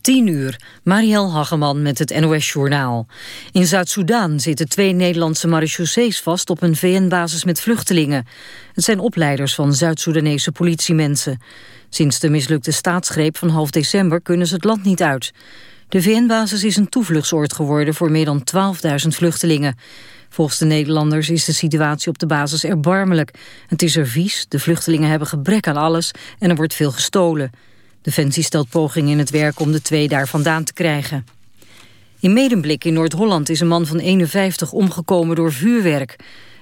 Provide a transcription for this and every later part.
10 uur, Marielle Hageman met het NOS-journaal. In Zuid-Soedan zitten twee Nederlandse marechaussees vast... op een VN-basis met vluchtelingen. Het zijn opleiders van Zuid-Soedanese politiemensen. Sinds de mislukte staatsgreep van half december kunnen ze het land niet uit. De VN-basis is een toevluchtsoord geworden voor meer dan 12.000 vluchtelingen. Volgens de Nederlanders is de situatie op de basis erbarmelijk. Het is er vies, de vluchtelingen hebben gebrek aan alles... en er wordt veel gestolen... Defensie stelt pogingen in het werk om de twee daar vandaan te krijgen. In Medemblik in Noord-Holland is een man van 51 omgekomen door vuurwerk.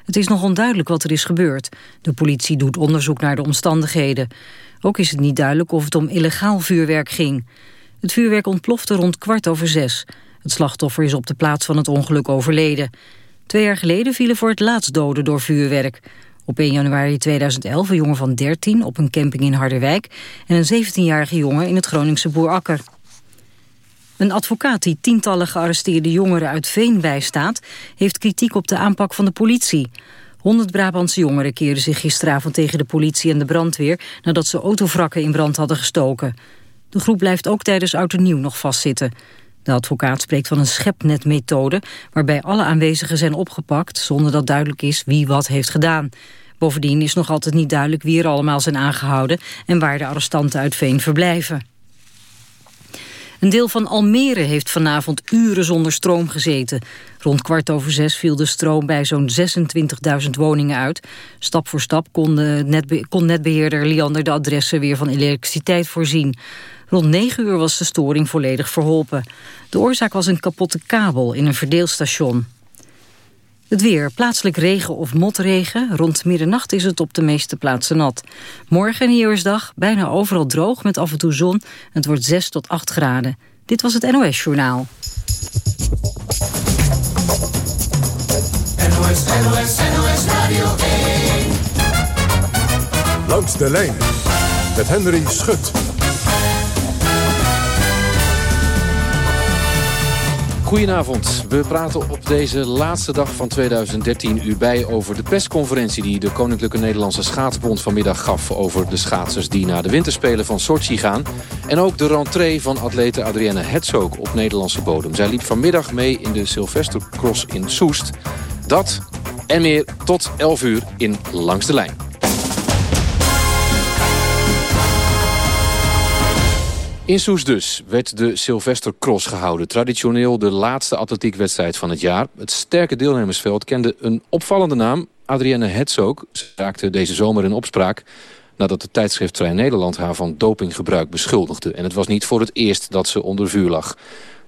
Het is nog onduidelijk wat er is gebeurd. De politie doet onderzoek naar de omstandigheden. Ook is het niet duidelijk of het om illegaal vuurwerk ging. Het vuurwerk ontplofte rond kwart over zes. Het slachtoffer is op de plaats van het ongeluk overleden. Twee jaar geleden vielen voor het laatst doden door vuurwerk. Op 1 januari 2011 een jongen van 13 op een camping in Harderwijk... en een 17-jarige jongen in het Groningse Boerakker. Een advocaat die tientallen gearresteerde jongeren uit Veen bijstaat... heeft kritiek op de aanpak van de politie. 100 Brabantse jongeren keerden zich gisteravond tegen de politie en de brandweer... nadat ze autovrakken in brand hadden gestoken. De groep blijft ook tijdens Oud Nieuw nog vastzitten. De advocaat spreekt van een schepnetmethode... waarbij alle aanwezigen zijn opgepakt... zonder dat duidelijk is wie wat heeft gedaan. Bovendien is nog altijd niet duidelijk wie er allemaal zijn aangehouden... en waar de arrestanten uit Veen verblijven. Een deel van Almere heeft vanavond uren zonder stroom gezeten. Rond kwart over zes viel de stroom bij zo'n 26.000 woningen uit. Stap voor stap kon, net, kon netbeheerder Liander de adressen weer van elektriciteit voorzien. Rond 9 uur was de storing volledig verholpen. De oorzaak was een kapotte kabel in een verdeelstation. Het weer, plaatselijk regen of motregen. Rond middernacht is het op de meeste plaatsen nat. Morgen nieuwsdag, bijna overal droog met af en toe zon. Het wordt 6 tot 8 graden. Dit was het NOS Journaal. NOS, NOS, NOS Radio 1. Langs de lijn met Henry Schut. Goedenavond. We praten op deze laatste dag van 2013 u bij over de persconferentie... die de Koninklijke Nederlandse Schaatsbond vanmiddag gaf... over de schaatsers die naar de winterspelen van Sochi gaan. En ook de rentree van atlete Adrienne Hetzog op Nederlandse bodem. Zij liep vanmiddag mee in de Sylvestercross in Soest. Dat en meer tot 11 uur in Langs de Lijn. In Soes dus werd de Sylvester Cross gehouden. Traditioneel de laatste atletiekwedstrijd van het jaar. Het sterke deelnemersveld kende een opvallende naam. Adrienne Hetzog Ze raakte deze zomer in opspraak... nadat de tijdschrift Trein Nederland haar van dopinggebruik beschuldigde. En het was niet voor het eerst dat ze onder vuur lag.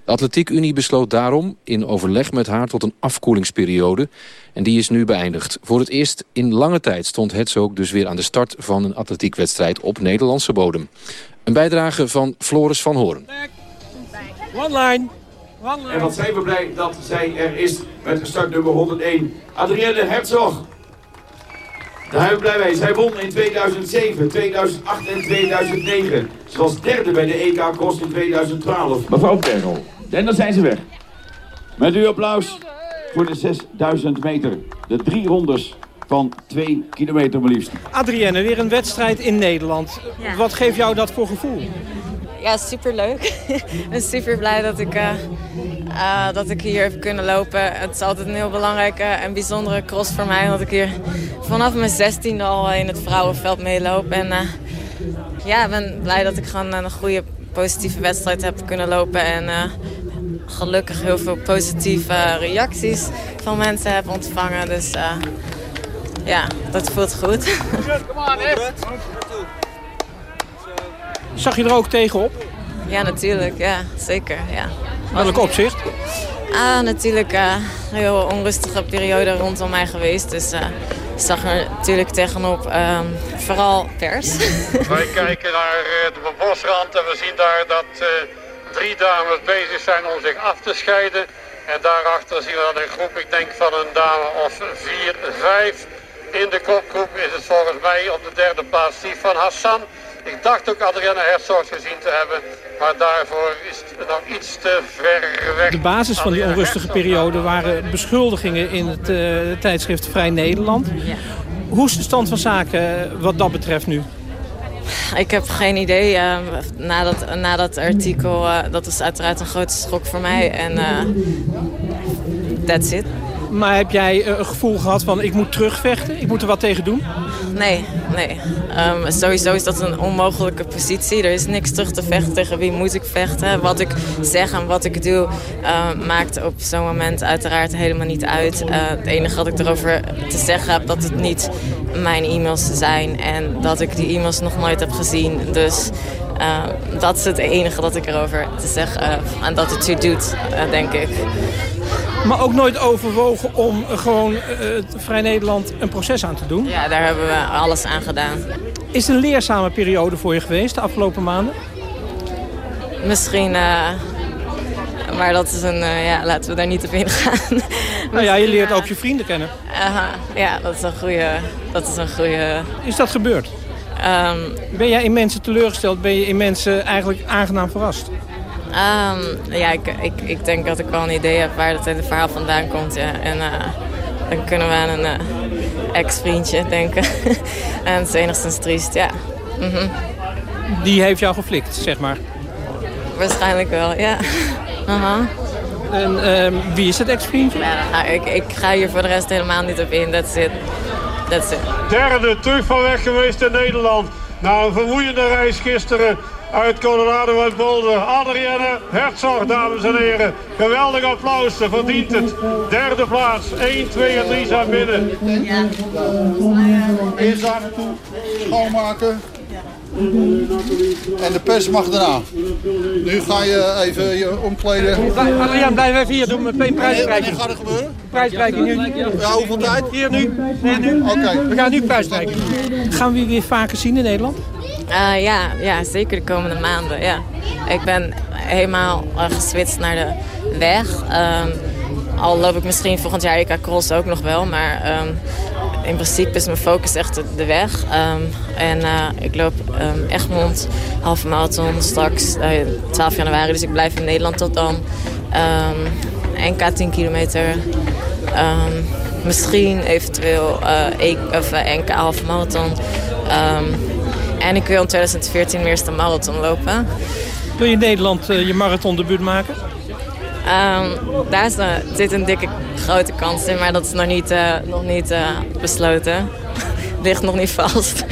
De Atletiek Unie besloot daarom in overleg met haar tot een afkoelingsperiode. En die is nu beëindigd. Voor het eerst in lange tijd stond Hetzog dus weer aan de start van een atletiekwedstrijd op Nederlandse bodem. Een bijdrage van Floris van Hoorn. One line. En wat zijn we blij dat zij er is met start nummer 101. Adrienne Herzog. Daar zijn we blij mee. Zij won in 2007, 2008 en 2009. Ze was derde bij de EK Cross in 2012. Mevrouw Pergel. En dan zijn ze weg. Met uw applaus voor de 6000 meter. De drie rondes van 2 kilometer maar liefst. Adrienne, weer een wedstrijd in Nederland. Wat geeft jou dat voor gevoel? Ja, superleuk. ik ben super blij dat ik, uh, uh, dat ik hier heb kunnen lopen. Het is altijd een heel belangrijke en bijzondere cross voor mij. omdat ik hier vanaf mijn 16e al in het vrouwenveld meeloop. En uh, ja, ik ben blij dat ik gewoon een goede positieve wedstrijd heb kunnen lopen. En gelukkig heel veel positieve reacties van mensen heb ontvangen. Dus ja, dat voelt goed. Zag je er ook tegenop? Ja, natuurlijk. Ja, zeker. Ja. Welk opzicht? Ah, natuurlijk uh, een heel onrustige periode rondom mij geweest. Dus uh, ik zag er natuurlijk tegenop. Um, vooral pers. Wij kijken naar uh, de bosrand en we zien daar dat drie dames bezig zijn om zich af te scheiden. En daarachter zien we dan een groep, ik denk van een dame of vier, vijf. In de kopgroep is het volgens mij op de derde plaats van Hassan. Ik dacht ook Adrienne Herzog gezien te hebben. Maar daarvoor is het nog iets te ver weg. De basis van die onrustige periode waren beschuldigingen in het uh, tijdschrift Vrij Nederland. Ja. Hoe is de stand van zaken wat dat betreft nu? Ik heb geen idee. Uh, na, dat, na dat artikel, uh, dat is uiteraard een grote schok voor mij. En uh, that's it. Maar heb jij een gevoel gehad van ik moet terugvechten? Ik moet er wat tegen doen? Nee, nee. Um, sowieso is dat een onmogelijke positie. Er is niks terug te vechten. Tegen wie moet ik vechten? Wat ik zeg en wat ik doe uh, maakt op zo'n moment uiteraard helemaal niet uit. Uh, het enige wat ik erover te zeggen heb, dat het niet mijn e-mails zijn. En dat ik die e-mails nog nooit heb gezien. Dus dat is het enige dat ik erover te zeggen heb. En dat het je doet, denk ik. Maar ook nooit overwogen om gewoon uh, Vrij Nederland een proces aan te doen? Ja, daar hebben we alles aan gedaan. Is het een leerzame periode voor je geweest de afgelopen maanden? Misschien, uh, maar dat is een, uh, ja, laten we daar niet op ingaan. nou ja, je leert ook je vrienden kennen. ja, dat is een goede, dat is een goede... Is dat gebeurd? Um, ben jij in mensen teleurgesteld? Ben je in mensen eigenlijk aangenaam verrast? Um, ja, ik, ik, ik denk dat ik wel een idee heb waar dat hele verhaal vandaan komt. Ja. En uh, dan kunnen we aan een uh, ex-vriendje denken. en het is enigszins triest, ja. Mm -hmm. Die heeft jou geflikt, zeg maar? Waarschijnlijk wel, ja. Uh -huh. En um, wie is het ex-vriendje? Ja, ik, ik ga hier voor de rest helemaal niet op in. That's it. That's it. Derde terug van weg geweest in Nederland. Na een vermoeiende reis gisteren uit Colorado uit Boulder. Adrienne Herzog, dames en heren. Geweldig applaus, ze verdient het. Derde plaats, 1, 2 en 3 zijn binnen. Naartoe, schoonmaken. En de pers mag daarna. Nu ga je even je omkleden. Adriaan, blijf even hier doen met prijsstrijking. Wanneer gaat er gebeuren? Prijsstrijking nu. Ja, hoeveel tijd? Hier nu. Nee, nu. Oké. Okay. We gaan nu prijsstrijking. Gaan we weer vaker zien in Nederland? Uh, ja, ja, zeker de komende maanden. Ja. Ik ben helemaal uh, geswitcht naar de weg. Um, al loop ik misschien volgend jaar EK Cross ook nog wel. Maar um, in principe is mijn focus echt de, weg. Um, en uh, ik loop Egmond, halve marathon straks 12 januari. Dus ik blijf in Nederland tot dan. NK 10 kilometer. misschien eventueel e of, NK halve marathon. En ik wil in 2014 mijn eerste marathon lopen. Wil je in Nederland uh, je marathon debuut maken? Um, daar is een, zit een dikke grote kans in, maar dat is nog niet, uh, nog niet uh, besloten. ligt nog niet vast.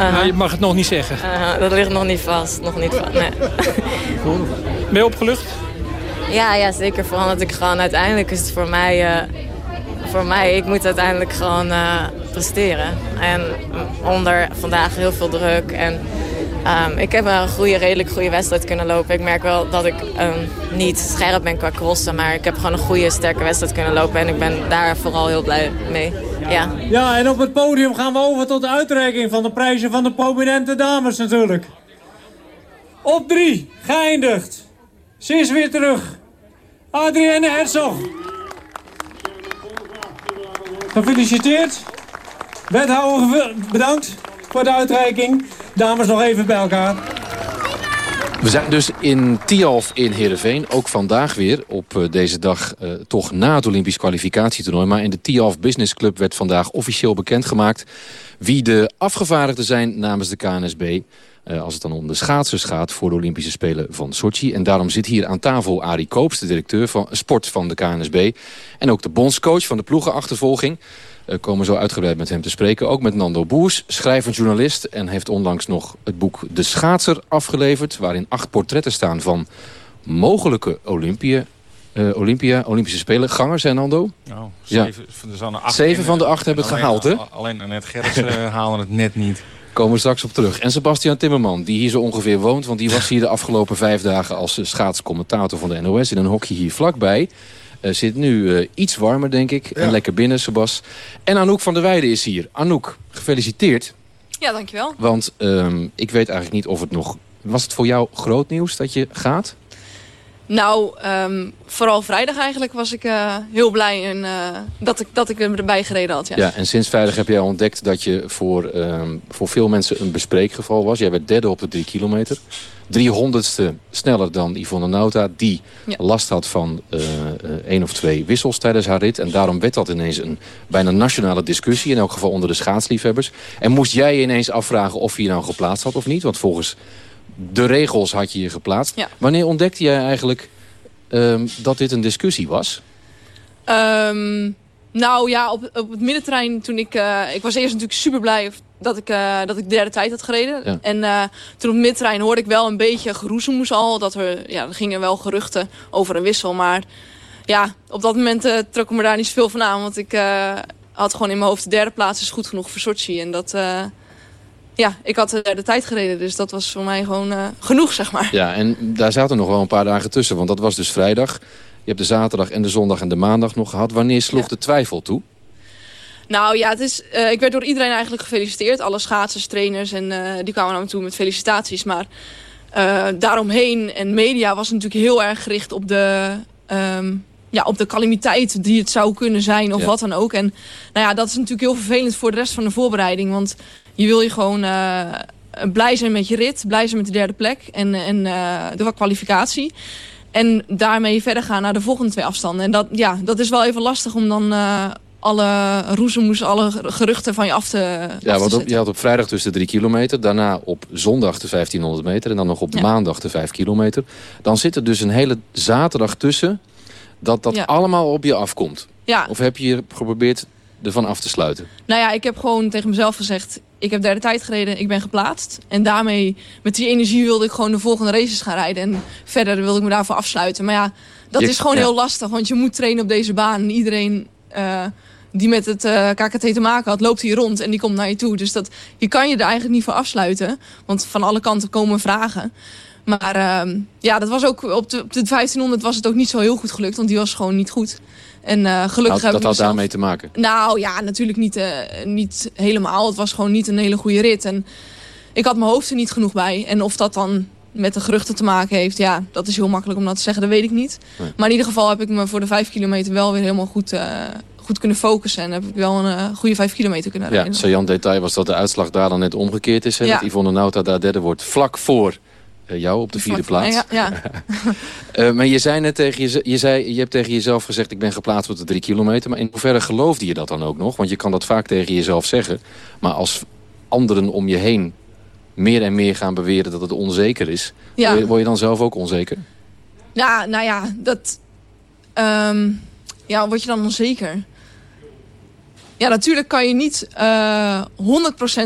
Uh, nou, je mag het nog niet zeggen. dat ligt nog niet vast. Nog niet vast nee. ben je opgelucht? Ja, ja, zeker. Vooral dat ik gewoon uiteindelijk is het voor mij... voor mij, ik moet uiteindelijk gewoon presteren. En onder vandaag heel veel druk. En um, ik heb een goede, redelijk goede wedstrijd kunnen lopen. Ik merk wel dat ik um, niet scherp ben qua crossen. Maar ik heb gewoon een goede, sterke wedstrijd kunnen lopen. En ik ben daar vooral heel blij mee. Ja. ja, en op het podium gaan we over tot de uitreiking van de prijzen van de prominente dames natuurlijk. Op drie, geëindigd. Ze is weer terug. Adrienne Herzog. Gefeliciteerd. Wethouder, bedankt voor de uitreiking. Dames, nog even bij elkaar. We zijn dus in Tialf in Heerenveen. Ook vandaag weer op uh, deze dag uh, toch na het Olympisch kwalificatietoernooi. Maar in de Tialf Business Club werd vandaag officieel bekendgemaakt... wie de afgevaardigden zijn namens de KNSB... Uh, als het dan om de schaatsers gaat voor de Olympische Spelen van Sochi. En daarom zit hier aan tafel Arie Koops, de directeur van sport van de KNSB. En ook de bondscoach van de ploegenachtervolging. Uh, komen zo uitgebreid met hem te spreken. Ook met Nando Boers, schrijvend journalist... en heeft onlangs nog het boek De Schaatser afgeleverd... waarin acht portretten staan van mogelijke Olympia, uh, Olympia, Olympische Spelen. Gangers, en Nando? Oh, zeven, ja. acht zeven van de acht hebben het gehaald, hè? Alleen Annette Gerrits uh, halen het net niet. Komen we straks op terug. En Sebastian Timmerman, die hier zo ongeveer woont... want die was hier de afgelopen vijf dagen als schaatscommentator van de NOS... in een hokje hier vlakbij. Uh, zit nu uh, iets warmer, denk ik. Ja. En lekker binnen, Sebas. En Anouk van der Weijden is hier. Anouk, gefeliciteerd. Ja, dankjewel. Want um, ik weet eigenlijk niet of het nog... Was het voor jou groot nieuws dat je gaat? Nou, ehm, vooral vrijdag eigenlijk was ik uh, heel blij en, uh, dat, ik, dat ik hem erbij gereden had. Ja. ja, en sinds vrijdag heb jij ontdekt dat je voor, um, voor veel mensen een bespreekgeval was. Jij werd derde op de drie kilometer. 300ste sneller dan Yvonne Nauta. Die ja. last had van uh, één of twee wissels tijdens haar rit. En daarom werd dat ineens een bijna nationale discussie. In elk geval onder de schaatsliefhebbers. En moest jij je ineens afvragen of je je nou geplaatst had of niet. Want volgens de regels had je je geplaatst. Ja. Wanneer ontdekte jij eigenlijk um, dat dit een discussie was? Um, nou ja, op, op het middenterrein toen ik... Uh, ik was eerst natuurlijk super blij dat ik, uh, dat ik de derde tijd had gereden. Ja. En uh, toen op het middenterrein hoorde ik wel een beetje geroezemoes al. Dat er, ja, er gingen wel geruchten over een wissel. Maar ja, op dat moment uh, trok ik me daar niet zoveel van aan. Want ik had gewoon in mijn hoofd de derde plaats is goed genoeg voor Sochi. En dat ja, ik had de derde tijd gereden. Dus dat was voor mij gewoon uh, genoeg, zeg maar. Ja, en daar zaten nog wel een paar dagen tussen. Want dat was dus vrijdag. Je hebt de zaterdag en de zondag en de maandag nog gehad. Wanneer sloeg ja. de twijfel toe? Nou ja, het is, uh, ik werd door iedereen eigenlijk gefeliciteerd. Alle schaatsers, trainers en uh, die kwamen naar me toe met felicitaties. Maar daaromheen en media was natuurlijk heel erg gericht op de... Um, ja, op de calamiteit die het zou kunnen zijn of ja. wat dan ook. En nou ja, dat is natuurlijk heel vervelend voor de rest van de voorbereiding. Want je wil je gewoon uh, blij zijn met je rit, blij zijn met de derde plek en, en uh, de kwalificatie. En daarmee verder gaan naar de volgende twee afstanden. En dat, ja, dat is wel even lastig om dan uh, alle roezemoes, alle geruchten van je af te Ja, want op, je had op vrijdag dus de drie kilometer. Daarna op zondag de 1500 meter. En dan nog op ja. maandag de vijf kilometer. Dan zit er dus een hele zaterdag tussen dat dat ja. allemaal op je afkomt. Ja. Of heb je geprobeerd ervan af te sluiten? Nou ja, ik heb gewoon tegen mezelf gezegd... ik heb derde tijd gereden, ik ben geplaatst. En daarmee, met die energie wilde ik gewoon de volgende races gaan rijden. En verder wilde ik me daarvoor afsluiten. Maar ja, dat je, is gewoon ja. heel lastig. Want je moet trainen op deze baan. En iedereen uh, die met het uh, KKT te maken had, loopt hier rond. En die komt naar je toe. Dus dat, je kan je er eigenlijk niet voor afsluiten. Want van alle kanten komen vragen. Maar uh, ja, dat was ook op de, op de 1500 was het ook niet zo heel goed gelukt. Want die was gewoon niet goed. En uh, gelukkig nou, dat had daarmee te maken? Nou ja, natuurlijk niet, uh, niet helemaal. Het was gewoon niet een hele goede rit. En ik had mijn hoofd er niet genoeg bij. En of dat dan met de geruchten te maken heeft, ja, dat is heel makkelijk om dat te zeggen. Dat weet ik niet. Nee. Maar in ieder geval heb ik me voor de vijf kilometer wel weer helemaal goed, uh, goed kunnen focussen. En heb ik wel een goede vijf kilometer kunnen rijden. Ja, saillant detail was dat de uitslag daar dan net omgekeerd is. Hè? Ja. Dat Yvonne Nauta daar derde wordt vlak voor jou op de vierde plaats. Ja, ja. uh, maar je zei net tegen je, je, zei, je hebt tegen jezelf gezegd... ik ben geplaatst op de drie kilometer. Maar in hoeverre geloofde je dat dan ook nog? Want je kan dat vaak tegen jezelf zeggen. Maar als anderen om je heen meer en meer gaan beweren dat het onzeker is... Ja. Word, je, word je dan zelf ook onzeker? Ja, nou ja, dat... Um, ja, word je dan onzeker? Ja, natuurlijk kan je niet uh, 100%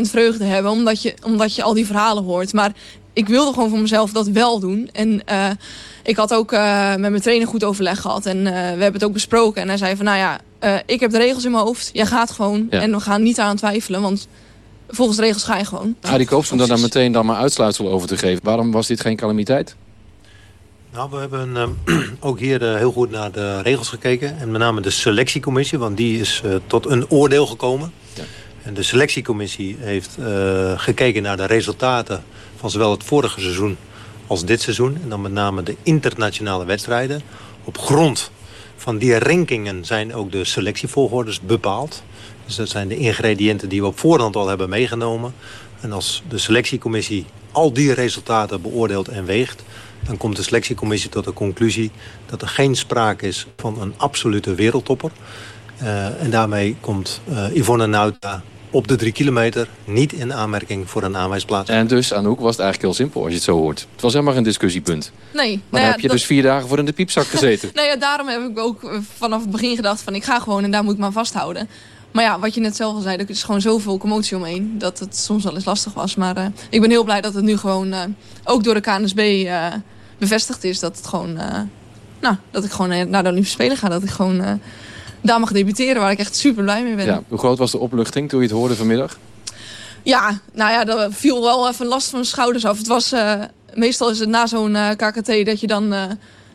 vreugde hebben... Omdat je, omdat je al die verhalen hoort. Maar ik wilde gewoon voor mezelf dat wel doen. En uh, ik had ook uh, met mijn trainer goed overleg gehad. En uh, we hebben het ook besproken. En hij zei van, nou ja, ik heb de regels in mijn hoofd. Jij gaat gewoon. Ja. En we gaan niet aan twijfelen. Want volgens de regels ga je gewoon. Adi Koops, om daar dan meteen dan maar uitsluitsel over te geven. Waarom was dit geen calamiteit? Nou, we hebben uh, ook hier uh, heel goed naar de regels gekeken. En met name de selectiecommissie, want die is uh, tot een oordeel gekomen. Ja. En de selectiecommissie heeft gekeken naar de resultaten van zowel het vorige seizoen als dit seizoen. En dan met name de internationale wedstrijden. Op grond van die rankingen zijn ook de selectievolgordes bepaald. Dus dat zijn de ingrediënten die we op voorhand al hebben meegenomen. En als de selectiecommissie al die resultaten beoordeelt en weegt... dan komt de selectiecommissie tot de conclusie... dat er geen sprake is van een absolute wereldtopper. Uh, en daarmee komt uh, Yvonne Nauta op de drie kilometer niet in aanmerking voor een aanwijsplaats. En dus, Anouk, was het eigenlijk heel simpel als je het zo hoort. Het was helemaal geen discussiepunt. Nee. Maar nou ja, heb je dat... dus vier dagen voor in de piepzak gezeten. nou ja, daarom heb ik ook vanaf het begin gedacht van ik ga gewoon en daar moet ik me aan vasthouden. Maar ja, wat je net zelf al zei, er is gewoon zoveel commotie omheen... dat het soms wel eens lastig was. Maar uh, ik ben heel blij dat het nu gewoon, uh, ook door de KNSB, uh, bevestigd is... dat, het gewoon, nou, dat ik gewoon naar de Olympische Spelen ga. Dat ik gewoon daar mag debuteren, waar ik echt super blij mee ben. Ja, hoe groot was de opluchting toen je het hoorde vanmiddag? Ja, nou ja, dat viel wel even last van mijn schouders af. Het was, meestal is het na zo'n KKT dat je dan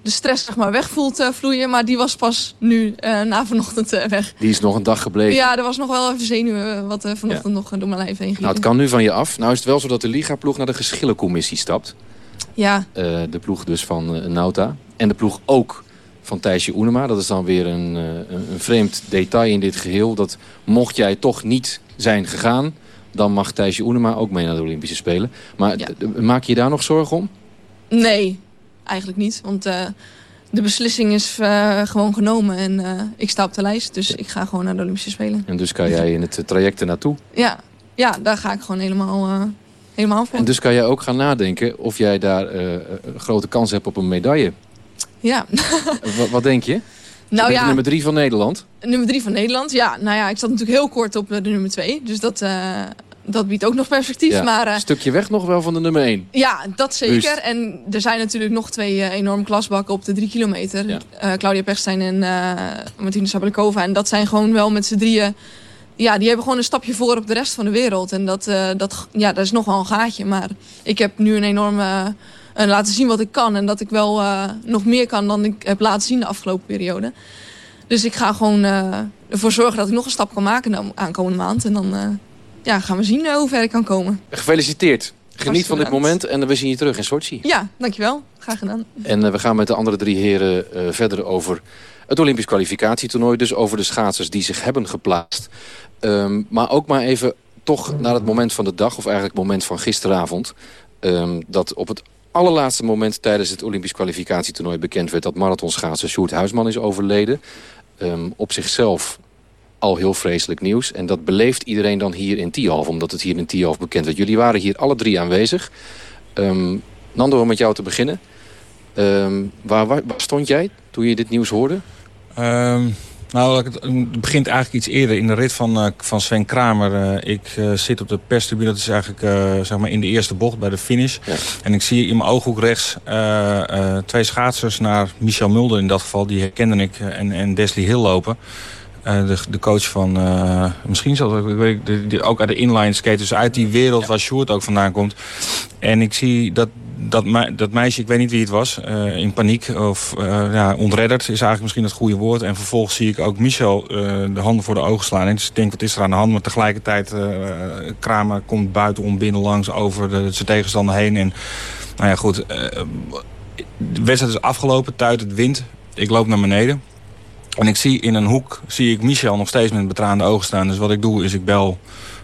de stress zeg maar, weg voelt uh, vloeien. Maar die was pas nu uh, na vanochtend uh, weg. Die is nog een dag gebleven. Ja, er was nog wel even zenuwen wat vanochtend ja. nog door mijn lijf heen ging. Nou, het kan nu van je af. Nou is het wel zo dat de Liga-ploeg naar de geschillencommissie stapt. Ja. de ploeg dus van Nauta. En de ploeg ook van Thijsje Oenema. Dat is dan weer een, een vreemd detail in dit geheel. Dat mocht jij toch niet zijn gegaan... dan mag Thijsje Oenema ook mee naar de Olympische Spelen. Maar maak je daar nog zorgen om? Nee, eigenlijk niet. Want de beslissing is uh, gewoon genomen en uh, ik sta op de lijst. Dus ik ga gewoon naar de Olympische Spelen. En dus kan jij in het traject naartoe? Ja, ja daar ga ik gewoon helemaal, helemaal voor. En dus kan jij ook gaan nadenken of jij daar grote kans hebt op een medaille? Ja. wat, wat denk je? Nou ja, nummer drie van Nederland? Nummer drie van Nederland, ja. Nou ja, ik zat natuurlijk heel kort op de nummer twee. Dus dat, dat biedt ook nog perspectief. Maar, een stukje weg nog wel van de nummer 1. Ja, dat zeker. En er zijn natuurlijk nog twee uh, enorme klasbakken op de drie kilometer. Claudia Pechstein en Martina Sablikova. En dat zijn gewoon wel met z'n drieën... Ja, die hebben gewoon een stapje voor op de rest van de wereld. En dat, dat, ja, dat is nog wel een gaatje. Maar ik heb nu een enorme... laten zien wat ik kan. En dat ik wel nog meer kan dan ik heb laten zien de afgelopen periode. Dus ik ga gewoon ervoor zorgen dat ik nog een stap kan maken de aankomende maand. En dan ja, gaan we zien eh, hoe ver ik kan komen. Gefeliciteerd. Geniet van dit moment en we zien je terug in Sochi. Ja, dankjewel. Graag gedaan. En we gaan met de andere drie heren verder over het Olympisch kwalificatietoernooi. Dus over de schaatsers die zich hebben geplaatst. Um, maar ook maar even toch naar het moment van de dag, of eigenlijk het moment van gisteravond. Um, dat op het allerlaatste moment tijdens het Olympisch kwalificatietoernooi bekend werd... dat marathonschaatser Sjoerd Huisman is overleden. Um, op zichzelf al heel vreselijk nieuws. En dat beleeft iedereen dan hier in Tialf, omdat het hier in Tialf bekend werd. Jullie waren hier alle drie aanwezig. Um, Nando, om met jou te beginnen. Um, waar, waar, stond jij toen je dit nieuws hoorde? Nou, het begint eigenlijk iets eerder in de rit van, uh, van Sven Kramer. Uh, ik uh, zit op de perstribune, dat is eigenlijk zeg maar in de eerste bocht bij de finish. Ja. En ik zie in mijn ooghoek rechts twee schaatsers naar Michel Mulder in dat geval. Die herkende ik en, en Desley Hill lopen. Uh, de, de, coach van, uh, misschien zelfs ik weet, ook uit de inline skaters, dus uit die wereld waar Sjoerd ook vandaan komt. En ik zie dat, dat, dat meisje, ik weet niet wie het was, uh, in paniek of ja, ontredderd is eigenlijk misschien het goede woord. En vervolgens zie ik ook Michel de handen voor de ogen slaan. En ik denk, wat is er aan de hand? Maar tegelijkertijd, Kramer komt buitenom binnenlangs over de, zijn tegenstander heen. En nou ja, goed, de wedstrijd is afgelopen, tuit het wind. Ik loop naar beneden. En ik zie in een hoek zie ik Michel nog steeds met betraande ogen staan. Dus wat ik doe is ik bel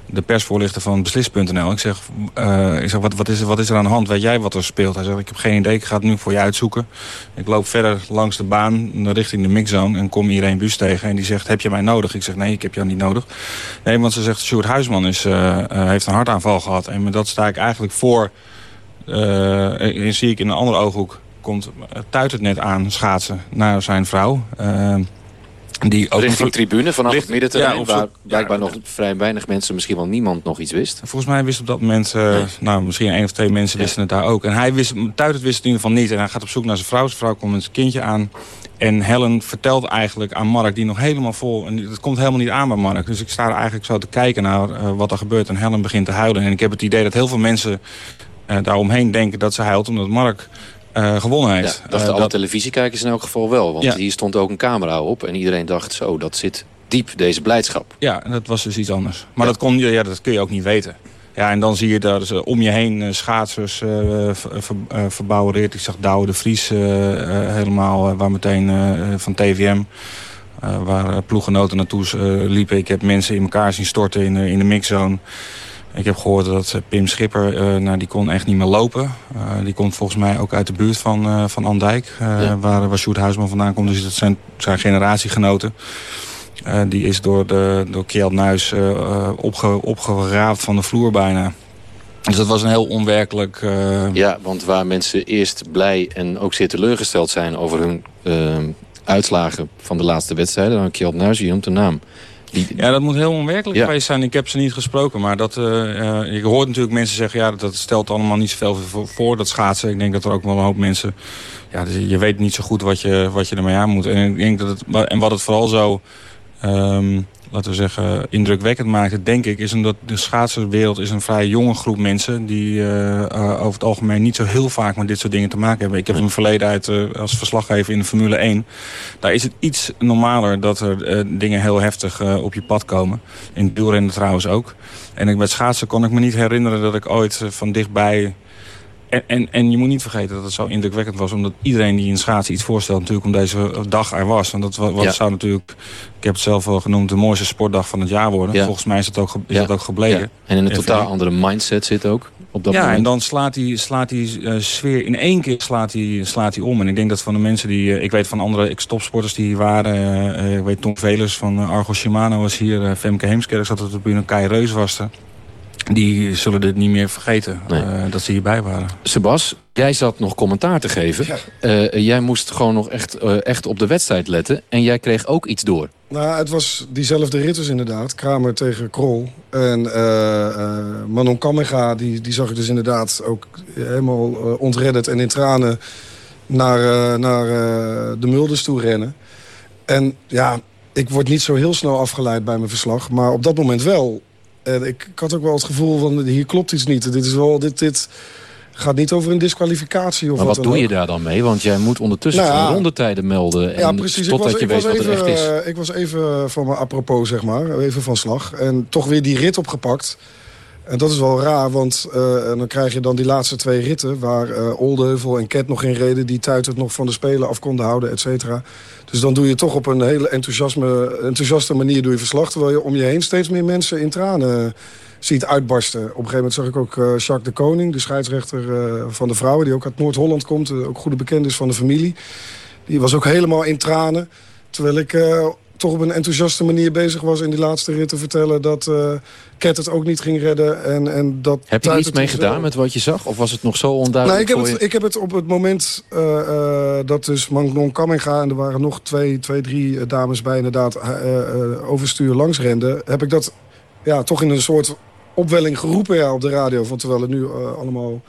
de persvoorlichter van Beslis.nl. Ik zeg, uh, ik zeg wat, wat, is, er aan de hand? Weet jij wat er speelt? Hij zegt, ik heb geen idee. Ik ga het nu voor je uitzoeken. Ik loop verder langs de baan richting de mixzone en kom Irene Bus tegen. En die zegt, heb je mij nodig? Ik zeg, nee, ik heb jou niet nodig. Nee, want ze zegt, Sjoerd Huisman is, uh, heeft een hartaanval gehad. En met dat sta ik eigenlijk voor... en zie ik in een andere ooghoek komt tuit het net aan schaatsen naar zijn vrouw. Die ook Richting tribune vanaf het middenterrein, ja, waar blijkbaar nog vrij weinig mensen, misschien wel niemand nog iets wist. Volgens mij wist op dat moment, uh, nou misschien één of twee mensen wisten het daar ook. En hij wist, Tuit het wist het in ieder geval niet. En hij gaat op zoek naar zijn vrouw. Zijn vrouw komt met zijn kindje aan. En Helen vertelt eigenlijk aan Mark, die nog helemaal vol... en het komt helemaal niet aan bij Mark. Dus ik sta er eigenlijk zo te kijken naar uh, wat er gebeurt. En Helen begint te huilen. En ik heb het idee dat heel veel mensen uh, daaromheen denken dat ze huilt... omdat Mark uh, gewonnen heeft. Ja, dachten uh, alle televisiekijkers in elk geval wel. Want ja. hier stond ook een camera op. En iedereen dacht zo, dat zit diep, deze blijdschap. Ja, en dat was dus iets anders. Maar dat, kon, ja, dat kun je ook niet weten. Ja, en dan zie je daar dus, om je heen uh, schaatsers ver, verbouwereerd. Ik zag Douwe de Vries helemaal, waar meteen van TVM... waar ploeggenoten naartoe liepen. Ik heb mensen in elkaar zien storten in, in de mixzone. Ik heb gehoord dat eh, Pim Schipper, uh, nou, die kon echt niet meer lopen. Uh, die komt volgens mij ook uit de buurt van, uh, van Andijk. Ja. Waar, waar Sjoerd Huisman vandaan komt. Dus dat zijn, zijn generatiegenoten. die is door, de, door Kjeld Nuis opge, opgeraapt van de vloer bijna. Dus dat was een heel onwerkelijk... Ja, want waar mensen eerst blij en ook zeer teleurgesteld zijn... over hun uitslagen van de laatste wedstrijden... dan Kjeld Nuis, je noemt de naam... Ja, dat moet heel onwerkelijk ja. geweest zijn. Ik heb ze niet gesproken, maar dat, uh, je hoort natuurlijk mensen zeggen... ja, dat stelt allemaal niet zoveel voor, voor, dat schaatsen. Ik denk dat er ook wel een hoop mensen... ja, dus je weet niet zo goed wat je, wat je ermee aan moet. En, ik denk dat het, en wat het vooral zo... Um, laten we zeggen, indrukwekkend maakte, denk ik... is omdat de schaatserswereld is een vrij jonge groep mensen... die uh, uh, over het algemeen niet zo heel vaak met dit soort dingen te maken hebben. Ik heb een verleden uit uh, als verslaggever in de Formule 1. Daar is het iets normaler dat er dingen heel heftig op je pad komen. In het wielrennen trouwens ook. En ik, met schaatsen kon ik me niet herinneren dat ik ooit van dichtbij en, en, en, je moet niet vergeten dat het zo indrukwekkend was... omdat iedereen die in schaatsen iets voorstelt natuurlijk om deze dag er was. Want dat was, zou natuurlijk, ik heb het zelf wel genoemd... de mooiste sportdag van het jaar worden. Volgens mij is dat ook, is dat ook gebleken. En in een totaal andere mindset zit ook op dat ja, moment. en dan slaat die, slaat die uh, sfeer in één keer slaat die, slaat die om. En ik denk dat van de mensen die... Uh, ik weet van andere topsporters die hier waren... Uh, ik weet Tom Velers van Argo Shimano was hier. Femke Heemskerk zat op de bühne. Kai Reus was er die zullen dit niet meer vergeten, nee. uh, dat ze hierbij waren. Sebas, jij zat nog commentaar te geven. Ja. Uh, jij moest gewoon nog echt, uh, echt op de wedstrijd letten. En jij kreeg ook iets door. Nou, het was diezelfde ritters inderdaad. Kramer tegen Krol. En Manon Kamega, die, die zag ik dus inderdaad ook helemaal ontredderd en in tranen naar, naar de Mulders toe rennen. En ja, ik word niet zo heel snel afgeleid bij mijn verslag. Maar op dat moment wel. En ik, ik, had ook wel het gevoel van, hier klopt iets niet. Dit, is wel, dit, dit gaat niet over een disqualificatie. Of maar wat, wat doe je daar dan mee? Want jij moet ondertussen nou ja, rondetijden melden. En ja, precies. Totdat was, je weet even, wat het echt is. Uh, ik was even van mijn apropos, zeg maar. Even van slag. En toch weer die rit opgepakt. En dat is wel raar, want en dan krijg je dan die laatste twee ritten... waar uh, en Ket nog in reden... die Tuit het nog van de Spelen af konden houden, et cetera. Dus dan doe je toch op een hele enthousiasme, enthousiaste manier doe je verslag... terwijl je om je heen steeds meer mensen in tranen ziet uitbarsten. Op een gegeven moment zag ik ook uh, Jacques de Koning... de scheidsrechter van de vrouwen, die ook uit Noord-Holland komt... ook goede bekend is van de familie. Die was ook helemaal in tranen. Terwijl ik toch op een enthousiaste manier bezig was in die laatste rit te vertellen... dat uh, Ket het ook niet ging redden. En, en dat heb je iets mee gedaan met wat je zag? Of was het nog zo onduidelijk nou, ik, heb het, ik heb het op het moment uh, uh, dat dus Manon Kamminga... en er waren nog twee, twee drie dames bij inderdaad overstuur langs renden... heb ik dat ja, toch in een soort opwelling geroepen ja, op de radio. Van, terwijl het nu allemaal...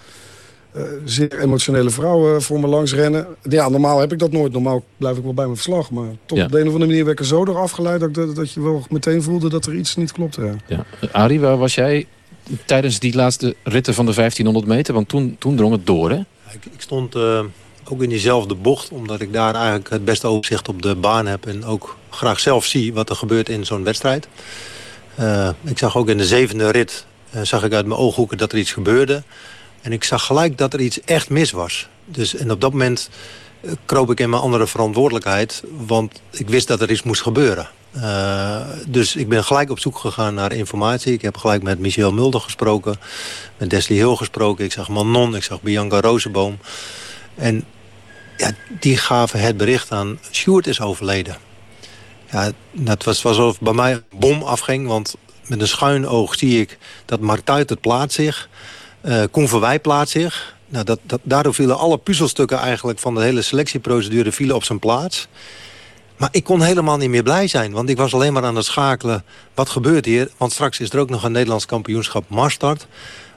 Uh, zeer emotionele vrouwen voor me langs rennen. Ja, normaal heb ik dat nooit. Normaal blijf ik wel bij mijn verslag. Maar toch ja. op de een of andere manier werd ik er zo door afgeleid... Dat, dat, dat, je wel meteen voelde dat er iets niet klopte. Ja. Ja. Arie, waar was jij tijdens die laatste ritten van de 1500 meter? Want toen, toen drong het door, hè? Ik, ik stond uh, ook in diezelfde bocht... omdat ik daar eigenlijk het beste overzicht op de baan heb... en ook graag zelf zie wat er gebeurt in zo'n wedstrijd. Uh, ik zag ook in de zevende rit... zag ik uit mijn ooghoeken dat er iets gebeurde... En ik zag gelijk dat er iets echt mis was. Dus, en op dat moment uh, kroop ik in mijn andere verantwoordelijkheid. Want ik wist dat er iets moest gebeuren. Uh, dus ik ben gelijk op zoek gegaan naar informatie. Ik heb gelijk met Michel Mulder gesproken. Met Desley Hill gesproken. Ik zag Manon, ik zag Bianca Rozenboom. En ja, die gaven het bericht aan... Sjoerd is overleden. Ja, het was alsof bij mij een bom afging. Want met een schuin oog zie ik dat Martuit het plaatst zich... Uh, Koen Verwij plaatst zich. Nou, dat, dat, daardoor vielen alle puzzelstukken eigenlijk van de hele selectieprocedure vielen op zijn plaats. Maar ik kon helemaal niet meer blij zijn. Want ik was alleen maar aan het schakelen. Wat gebeurt hier? Want straks is er ook nog een Nederlands kampioenschap Marstart.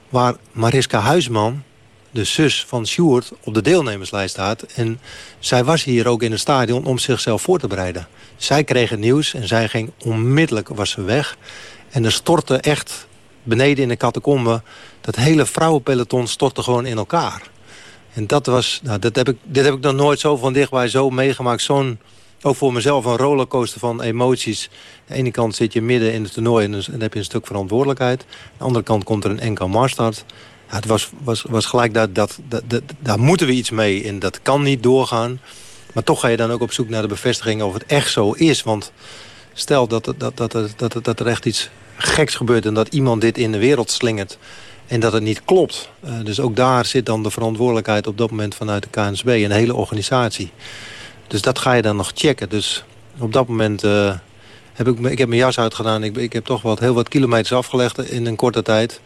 Waar Mariska Huisman, de zus van Sjoerd, op de deelnemerslijst staat. En zij was hier ook in het stadion om zichzelf voor te bereiden. Zij kreeg het nieuws en zij ging onmiddellijk was ze weg. En er stortte echt beneden in de catacombe... dat hele vrouwenpeloton stortte gewoon in elkaar. En dat was, nou, dat heb ik, dit heb ik nog nooit zo van dichtbij zo meegemaakt. Zo'n, ook voor mezelf, een rollercoaster van emoties. Aan de ene kant zit je midden in het toernooi en dan heb je een stuk verantwoordelijkheid. Aan de andere kant komt er een enkel marstart. Ja, het was, was, was gelijk, dat, dat, dat, dat, daar moeten we iets mee en dat kan niet doorgaan. Maar toch ga je dan ook op zoek naar de bevestiging of het echt zo is. Want stel dat, dat, dat, dat, dat, dat er echt iets geks gebeurt... en dat iemand dit in de wereld slingert en dat het niet klopt. Uh, dus ook daar zit dan de verantwoordelijkheid op dat moment vanuit de KNSB... en hele organisatie. Dus dat ga je dan nog checken. Dus op dat moment uh, heb ik, ik heb mijn jas uitgedaan. Ik, ik heb toch wat, heel wat kilometers afgelegd in een korte tijd.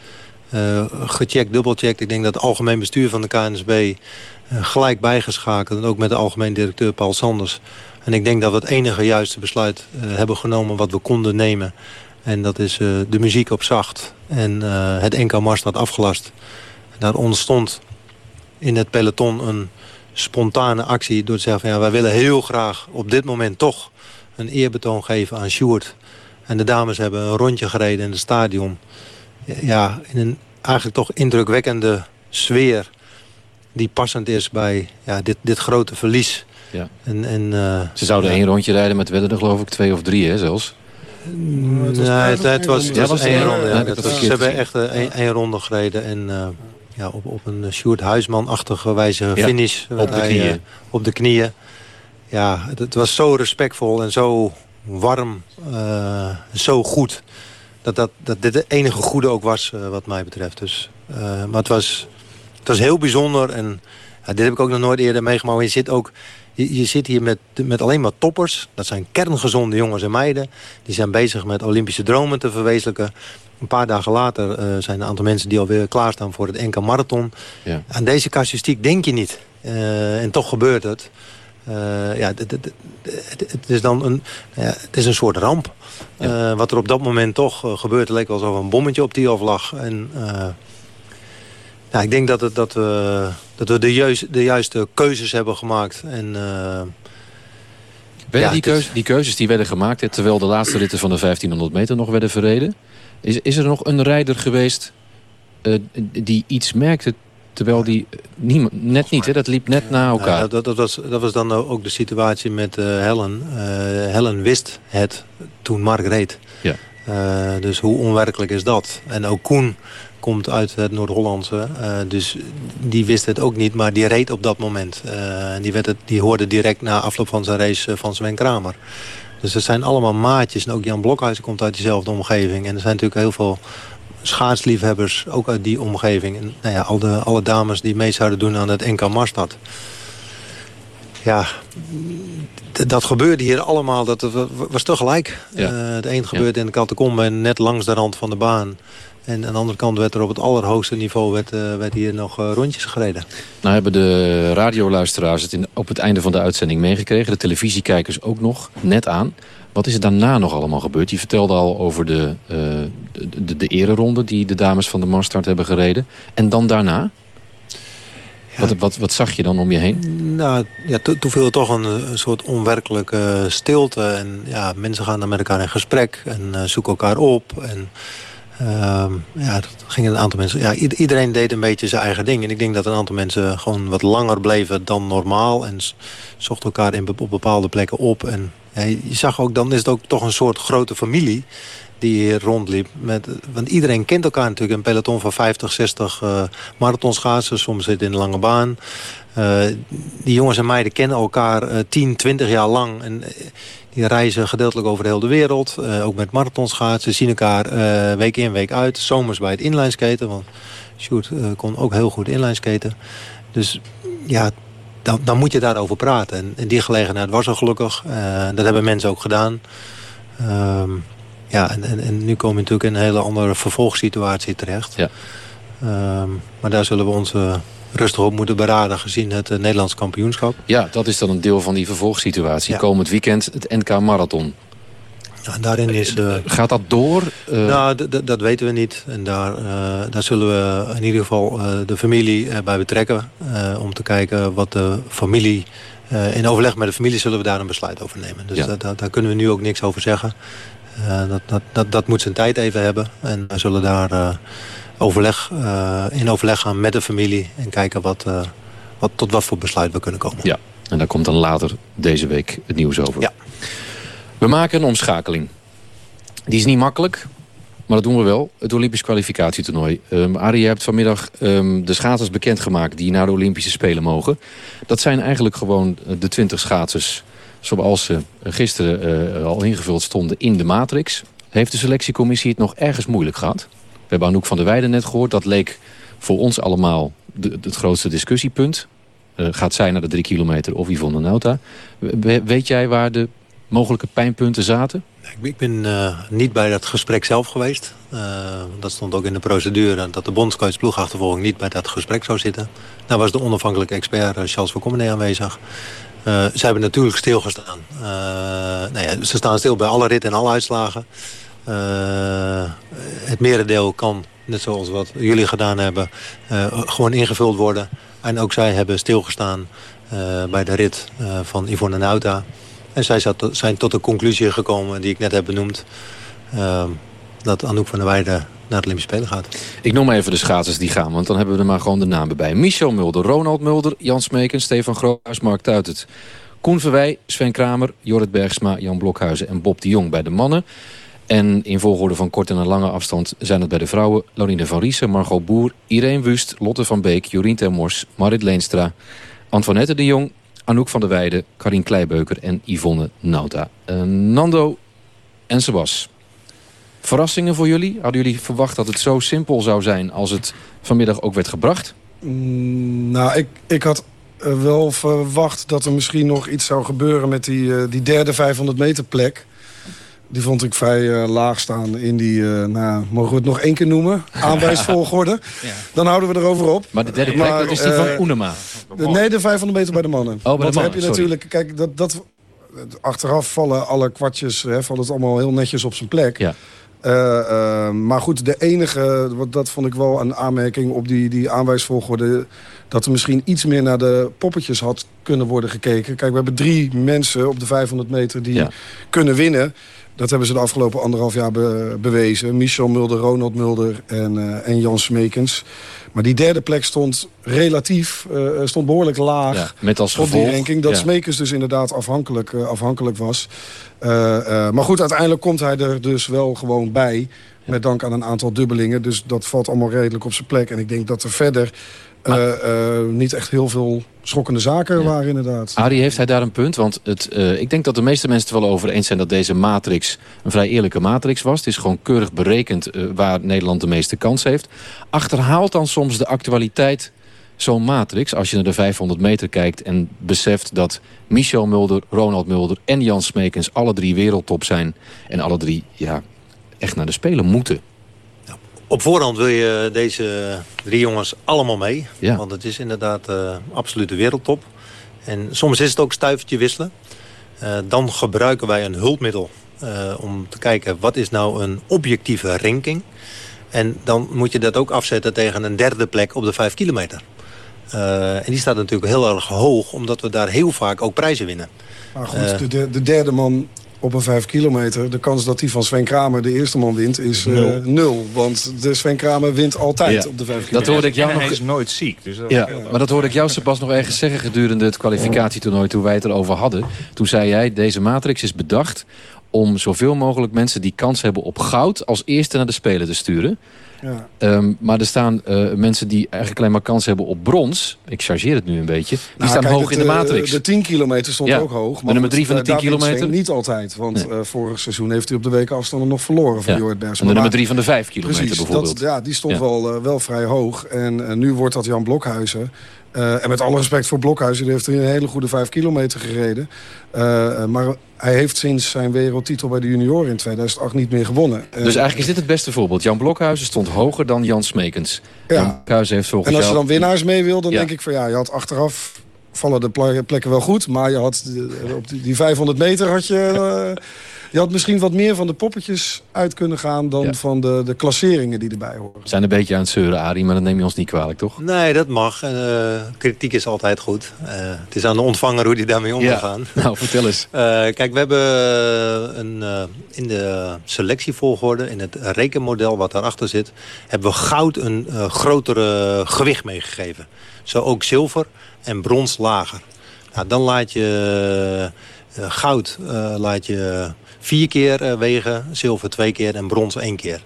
Uh, gecheckt, dubbelcheckt. Ik denk dat het algemeen bestuur van de KNSB... gelijk bijgeschakeld. En ook met de algemeen directeur Paul Sanders. En ik denk dat we het enige juiste besluit hebben genomen... wat we konden nemen... En dat is uh, de muziek op zacht. En uh, het NK Mars had afgelast. Daar ontstond in het peloton een spontane actie... door te zeggen van ja, wij willen heel graag op dit moment toch... een eerbetoon geven aan Sjoerd. En de dames hebben een rondje gereden in het stadion. Ja, in een eigenlijk toch indrukwekkende sfeer... die passend is bij ja, dit, dit grote verlies. Ja. En, en, uh, Ze zouden ja. één rondje rijden, met werden er geloof ik twee of drie hè, zelfs. Nee, het, het was, het was één ronde. Ze hebben echt één, één ronde gereden. En uh, ja, op, op een Sjoerd Huisman-achtige wijze Ja, finish. op de Hij, knieën. eh, op de knieën. Ja, het, het was zo respectvol en zo warm. eh, zo goed. Dat, dat, dat dit het enige goede ook was, eh, wat mij betreft. Dus, eh, maar het was, het was heel bijzonder. En dit heb ik ook nog nooit eerder meegemaakt. Je zit, ook, je, je zit hier met, met alleen maar toppers. Dat zijn kerngezonde jongens en meiden. Die zijn bezig met Olympische dromen te verwezenlijken. Een paar dagen later eh, zijn er een aantal mensen die alweer klaarstaan voor het NK Marathon. Ja. Aan deze casuïstiek denk je niet. Eh, en toch gebeurt het. Eh, ja, het, is dan een, ja, het is een soort ramp. Wat er op dat moment toch uh, gebeurt, leek wel alsof een bommetje op die af lag. En, uh, nou, ik denk dat, het, dat we, dat we de, juist, de juiste keuzes hebben gemaakt. En, werden ja, die, het is- keuze, die keuzes die werden gemaakt... hè, terwijl de laatste ritten van de 1500 meter nog werden verreden... is, is er nog een rijder geweest uh, die iets merkte... terwijl die niemand, net niet, hè, dat liep net na elkaar. Ja, dat, dat, was, dat was dan ook de situatie met uh, Helen. Uh, Helen wist het toen Mark reed. Ja. Uh, dus hoe onwerkelijk is dat? En ook Koen komt uit het Noord-Hollandse. Uh, dus die wist het ook niet, maar die reed op dat moment. Uh, die, werd het, die hoorde direct na afloop van zijn race van Sven Kramer. Dus het zijn allemaal maatjes. En ook Jan Blokhuizen komt uit diezelfde omgeving. En er zijn natuurlijk heel veel schaatsliefhebbers, ook uit die omgeving. En nou ja, al de, alle dames die mee zouden doen aan het NK Marstad. Ja, dat gebeurde hier allemaal. Dat was tegelijk. Ja. Uh, het een gebeurde ja. in de catacombe en net langs de rand van de baan. En aan de andere kant werd er op het allerhoogste niveau werd, uh, werd hier nog uh, rondjes gereden. Nou hebben de radioluisteraars het in, op het einde van de uitzending meegekregen. De televisiekijkers ook nog, net aan. Wat is er daarna nog allemaal gebeurd? Je vertelde al over de, uh, de, de, de ereronde die de dames van de Marstart hebben gereden. En dan daarna? Ja. Wat, wat, wat zag je dan om je heen? Nou, ja, toen viel er toch een, een, soort onwerkelijke stilte. En ja, mensen gaan dan met elkaar in gesprek en uh, zoeken elkaar op. En uh, ja, dat een aantal mensen... Ja, iedereen deed een beetje zijn eigen ding. En ik denk dat een aantal mensen gewoon wat langer bleven dan normaal. En zochten elkaar in, op bepaalde plekken op. En je zag ook, dan is het ook toch een soort grote familie die hier rondliep. Met, want iedereen kent elkaar natuurlijk. Een peloton van 50, 60 uh, marathonschaatsers. Soms zit in een lange baan. Uh, die jongens en meiden kennen elkaar uh, 10, 20 jaar lang. En uh, die reizen gedeeltelijk over de hele wereld. Ook met marathonschaatsen. Zien elkaar week in, week uit. Zomers bij het inlineskaten. Want Sjoerd kon ook heel goed inlineskaten. Dus ja, dan, dan moet je daarover praten. En, en die gelegenheid was er gelukkig. Uh, dat hebben mensen ook gedaan. Um, ja, en, en, en, nu kom je natuurlijk in een hele andere vervolgssituatie terecht. Ja. Um, maar daar zullen we ons uh, rustig op moeten beraden gezien het uh, Nederlands kampioenschap. Ja, dat is dan een deel van die vervolgssituatie. Ja. Komend weekend het NK Marathon. Ja, daarin is, uh, Gaat dat door? Nou, dat weten we niet. En daar, daar zullen we in ieder geval de familie bij betrekken. om te kijken wat de familie... in overleg met de familie zullen we daar een besluit over nemen. Dus ja. daar, daar kunnen we nu ook niks over zeggen. Dat, dat, dat, dat moet zijn tijd even hebben. En we zullen daar overleg, uh, in overleg gaan met de familie... en kijken wat, wat, tot wat voor besluit we kunnen komen. Ja, en daar komt dan later deze week het nieuws over. Ja. We maken een omschakeling. Die is niet makkelijk, maar dat doen we wel. Het Olympisch kwalificatietoernooi. Um, Arie, je hebt vanmiddag um, de schaatsers bekendgemaakt... die naar de Olympische Spelen mogen. Dat zijn eigenlijk gewoon de 20 schaatsers zoals ze gisteren uh, al ingevuld stonden in de matrix. Heeft de selectiecommissie het nog ergens moeilijk gehad? We hebben Anouk van der Weijden net gehoord. Dat leek voor ons allemaal de, het grootste discussiepunt. Uh, gaat zij naar de drie kilometer of Yvonne Nauta? We, weet jij waar de mogelijke pijnpunten zaten? Ik ben uh, niet bij dat gesprek zelf geweest. dat stond ook in de procedure dat de bondscoach ploegachtervolging niet bij dat gesprek zou zitten. Daar was de onafhankelijke expert Charles van Commenee aanwezig. Uh, ze hebben natuurlijk stilgestaan. Nou ja, ze staan stil bij alle ritten en alle uitslagen. Uh, het merendeel kan, net zoals wat jullie gedaan hebben, gewoon ingevuld worden. En ook zij hebben stilgestaan bij de rit van Yvonne Nauta. En zij zijn tot de conclusie gekomen die ik net heb benoemd. dat Anouk van der Weijden naar de Olympische Spelen gaat. Ik noem even de schaatsers die gaan, want dan hebben we er maar gewoon de namen bij. Michel Mulder, Ronald Mulder, Jan Smeken, Stefan Groothuis, Mark Tuitert. Koen Verwij, Sven Kramer, Jorrit Bergsma, Jan Blokhuizen en Bob de Jong bij de mannen. En in volgorde van korte en lange afstand zijn het bij de vrouwen... Lorine van Riesen, Margot Boer, Irene Wust, Lotte van Beek... Jorien Termors, Marit Leenstra, Antoinette de Jong... Anouk van der Weijden, Karin Kleibeuker en Yvonne Nauta. Uh, Nando en Sebas. Verrassingen voor jullie? Hadden jullie verwacht dat het zo simpel zou zijn... als het vanmiddag ook werd gebracht? Mm, nou, ik, ik had eh, wel verwacht dat er misschien nog iets zou gebeuren... met die, uh, die derde 500 meter plek. Die vond ik vrij uh, laag staan in die, uh, nou, mogen we het nog één keer noemen? Aanwijsvolgorde. ja. Dan houden we erover op. Maar de derde plek, dat is die van Oenema? De, nee, de 500 meter bij de mannen. Oh, bij Want de mannen, heb je sorry. natuurlijk, kijk, dat, dat, achteraf vallen alle kwartjes, hè, valt het allemaal heel netjes op zijn plek. Ja. Uh, maar goed, de enige, wat, dat vond ik wel een aanmerking op die, die aanwijsvolgorde... dat er misschien iets meer naar de poppetjes had kunnen worden gekeken. Kijk, we hebben drie mensen op de 500 meter die ja. kunnen winnen. Dat hebben ze de afgelopen anderhalf jaar be bewezen. Michel Mulder, Ronald Mulder en, uh, en Jan Smekens. Maar die derde plek stond relatief, uh, stond behoorlijk laag ja, met als op gevolg, die ranking. Dat ja. Smekens dus inderdaad afhankelijk, uh, afhankelijk was. Maar goed, uiteindelijk komt hij er dus wel gewoon bij. Met dank aan een aantal dubbelingen. Dus dat valt allemaal redelijk op zijn plek. En ik denk dat er verder uh, uh, niet echt heel veel schokkende zaken ja. waren inderdaad. Arie, heeft hij daar een punt? Want het, uh, ik denk dat de meeste mensen het wel over eens zijn... dat deze matrix een vrij eerlijke matrix was. Het is gewoon keurig berekend waar Nederland de meeste kans heeft. Achterhaalt dan soms de actualiteit zo'n matrix... als je naar de 500 meter kijkt en beseft dat Michel Mulder, Ronald Mulder... en Jan Smekens alle drie wereldtop zijn... en alle drie ja, echt naar de Spelen moeten... Op voorhand wil je deze drie jongens allemaal mee. Ja. Want het is inderdaad uh, absolute wereldtop. En soms is het ook stuivertje wisselen. Uh, dan gebruiken wij een hulpmiddel uh, om te kijken wat is nou een objectieve ranking. En dan moet je dat ook afzetten tegen een derde plek op de vijf kilometer. en die staat natuurlijk heel erg hoog, omdat we daar heel vaak ook prijzen winnen. Maar goed, de, de derde man op een 5 kilometer. De kans dat die van Sven Kramer de eerste man wint is uh, nul. nul. Want de Sven Kramer wint altijd ja. op de 5 Dat hoorde ik jou en nog... hij is nooit ziek. Dus dat ja, maar dat hoorde ik jou Sebas nog ergens zeggen gedurende het kwalificatietoernooi toen wij het erover hadden. Toen zei jij, deze matrix is bedacht om zoveel mogelijk mensen die kans hebben op goud als eerste naar de Spelen te sturen. Ja. Um, maar er staan uh, mensen die eigenlijk alleen maar kans hebben op brons. Ik chargeer het nu een beetje. Die nou, staan kijk, hoog het, in de matrix. De 10 kilometer stond ja. ook hoog. Maar de nummer 3 van de 10 kilometer? Niet altijd. Want nee. uh, vorig seizoen heeft hij op de weken afstanden nog verloren van ja. Jorrit Bergsma. De nummer 3 van de 5 kilometer Precies, bijvoorbeeld. Dat, ja, die stond ja. Wel, uh, wel vrij hoog. En nu wordt dat Jan Blokhuizen. Uh, en met alle respect voor Blokhuizen, die heeft er een hele goede 5 kilometer gereden. Uh, maar hij heeft sinds zijn wereldtitel bij de junioren in 2008 niet meer gewonnen. Dus eigenlijk is dit het beste voorbeeld. Jan Blokhuizen stond hoger dan Jan Smekens. Ja. Jan Blokhuizen heeft volgens En als je dan winnaars mee wil, dan ja. denk ik van ja, je had achteraf vallen de plekken wel goed. Maar je had op die, die 500 meter had je... Je had misschien wat meer van de poppetjes uit kunnen gaan... dan ja. van de, de klasseringen die erbij horen. We zijn een beetje aan het zeuren, Arie, maar dat neem je ons niet kwalijk, toch? Nee, dat mag. Uh, kritiek is altijd goed. Uh, het is aan de ontvanger hoe die daarmee om ja. gaan. Nou, vertel eens. Uh, kijk, we hebben een, in de selectievolgorde, in het rekenmodel wat daarachter zit... hebben we goud een grotere gewicht meegegeven. Zo ook zilver en brons lager. Nou, dan laat je goud laat je vier keer wegen, zilver twee keer en brons één keer.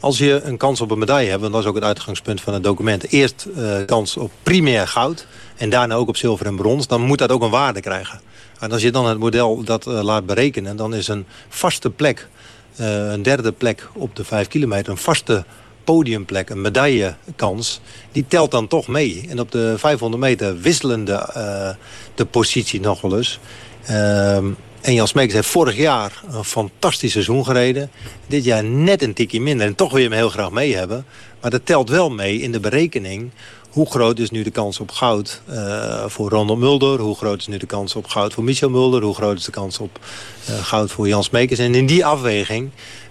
Als je een kans op een medaille hebt, en dat is ook het uitgangspunt van het document... eerst kans op primair goud en daarna ook op zilver en brons... dan moet dat ook een waarde krijgen. En als je dan het model dat laat berekenen... dan is een vaste plek, een derde plek op de vijf kilometer... een vaste podiumplek, een medaillekans, die telt dan toch mee. En op de 500 meter wisselen de, de positie nog wel eens... Ehm, en Jan Smeekers heeft vorig jaar een fantastisch seizoen gereden. Dit jaar net een tikje minder. En toch wil je hem heel graag mee hebben. Maar dat telt wel mee in de berekening. Hoe groot is nu de kans op goud uh, voor Ronald Mulder? Hoe groot is nu de kans op goud voor Michel Mulder? Hoe groot is de kans op uh, goud voor Jan Smeekers? En in die afweging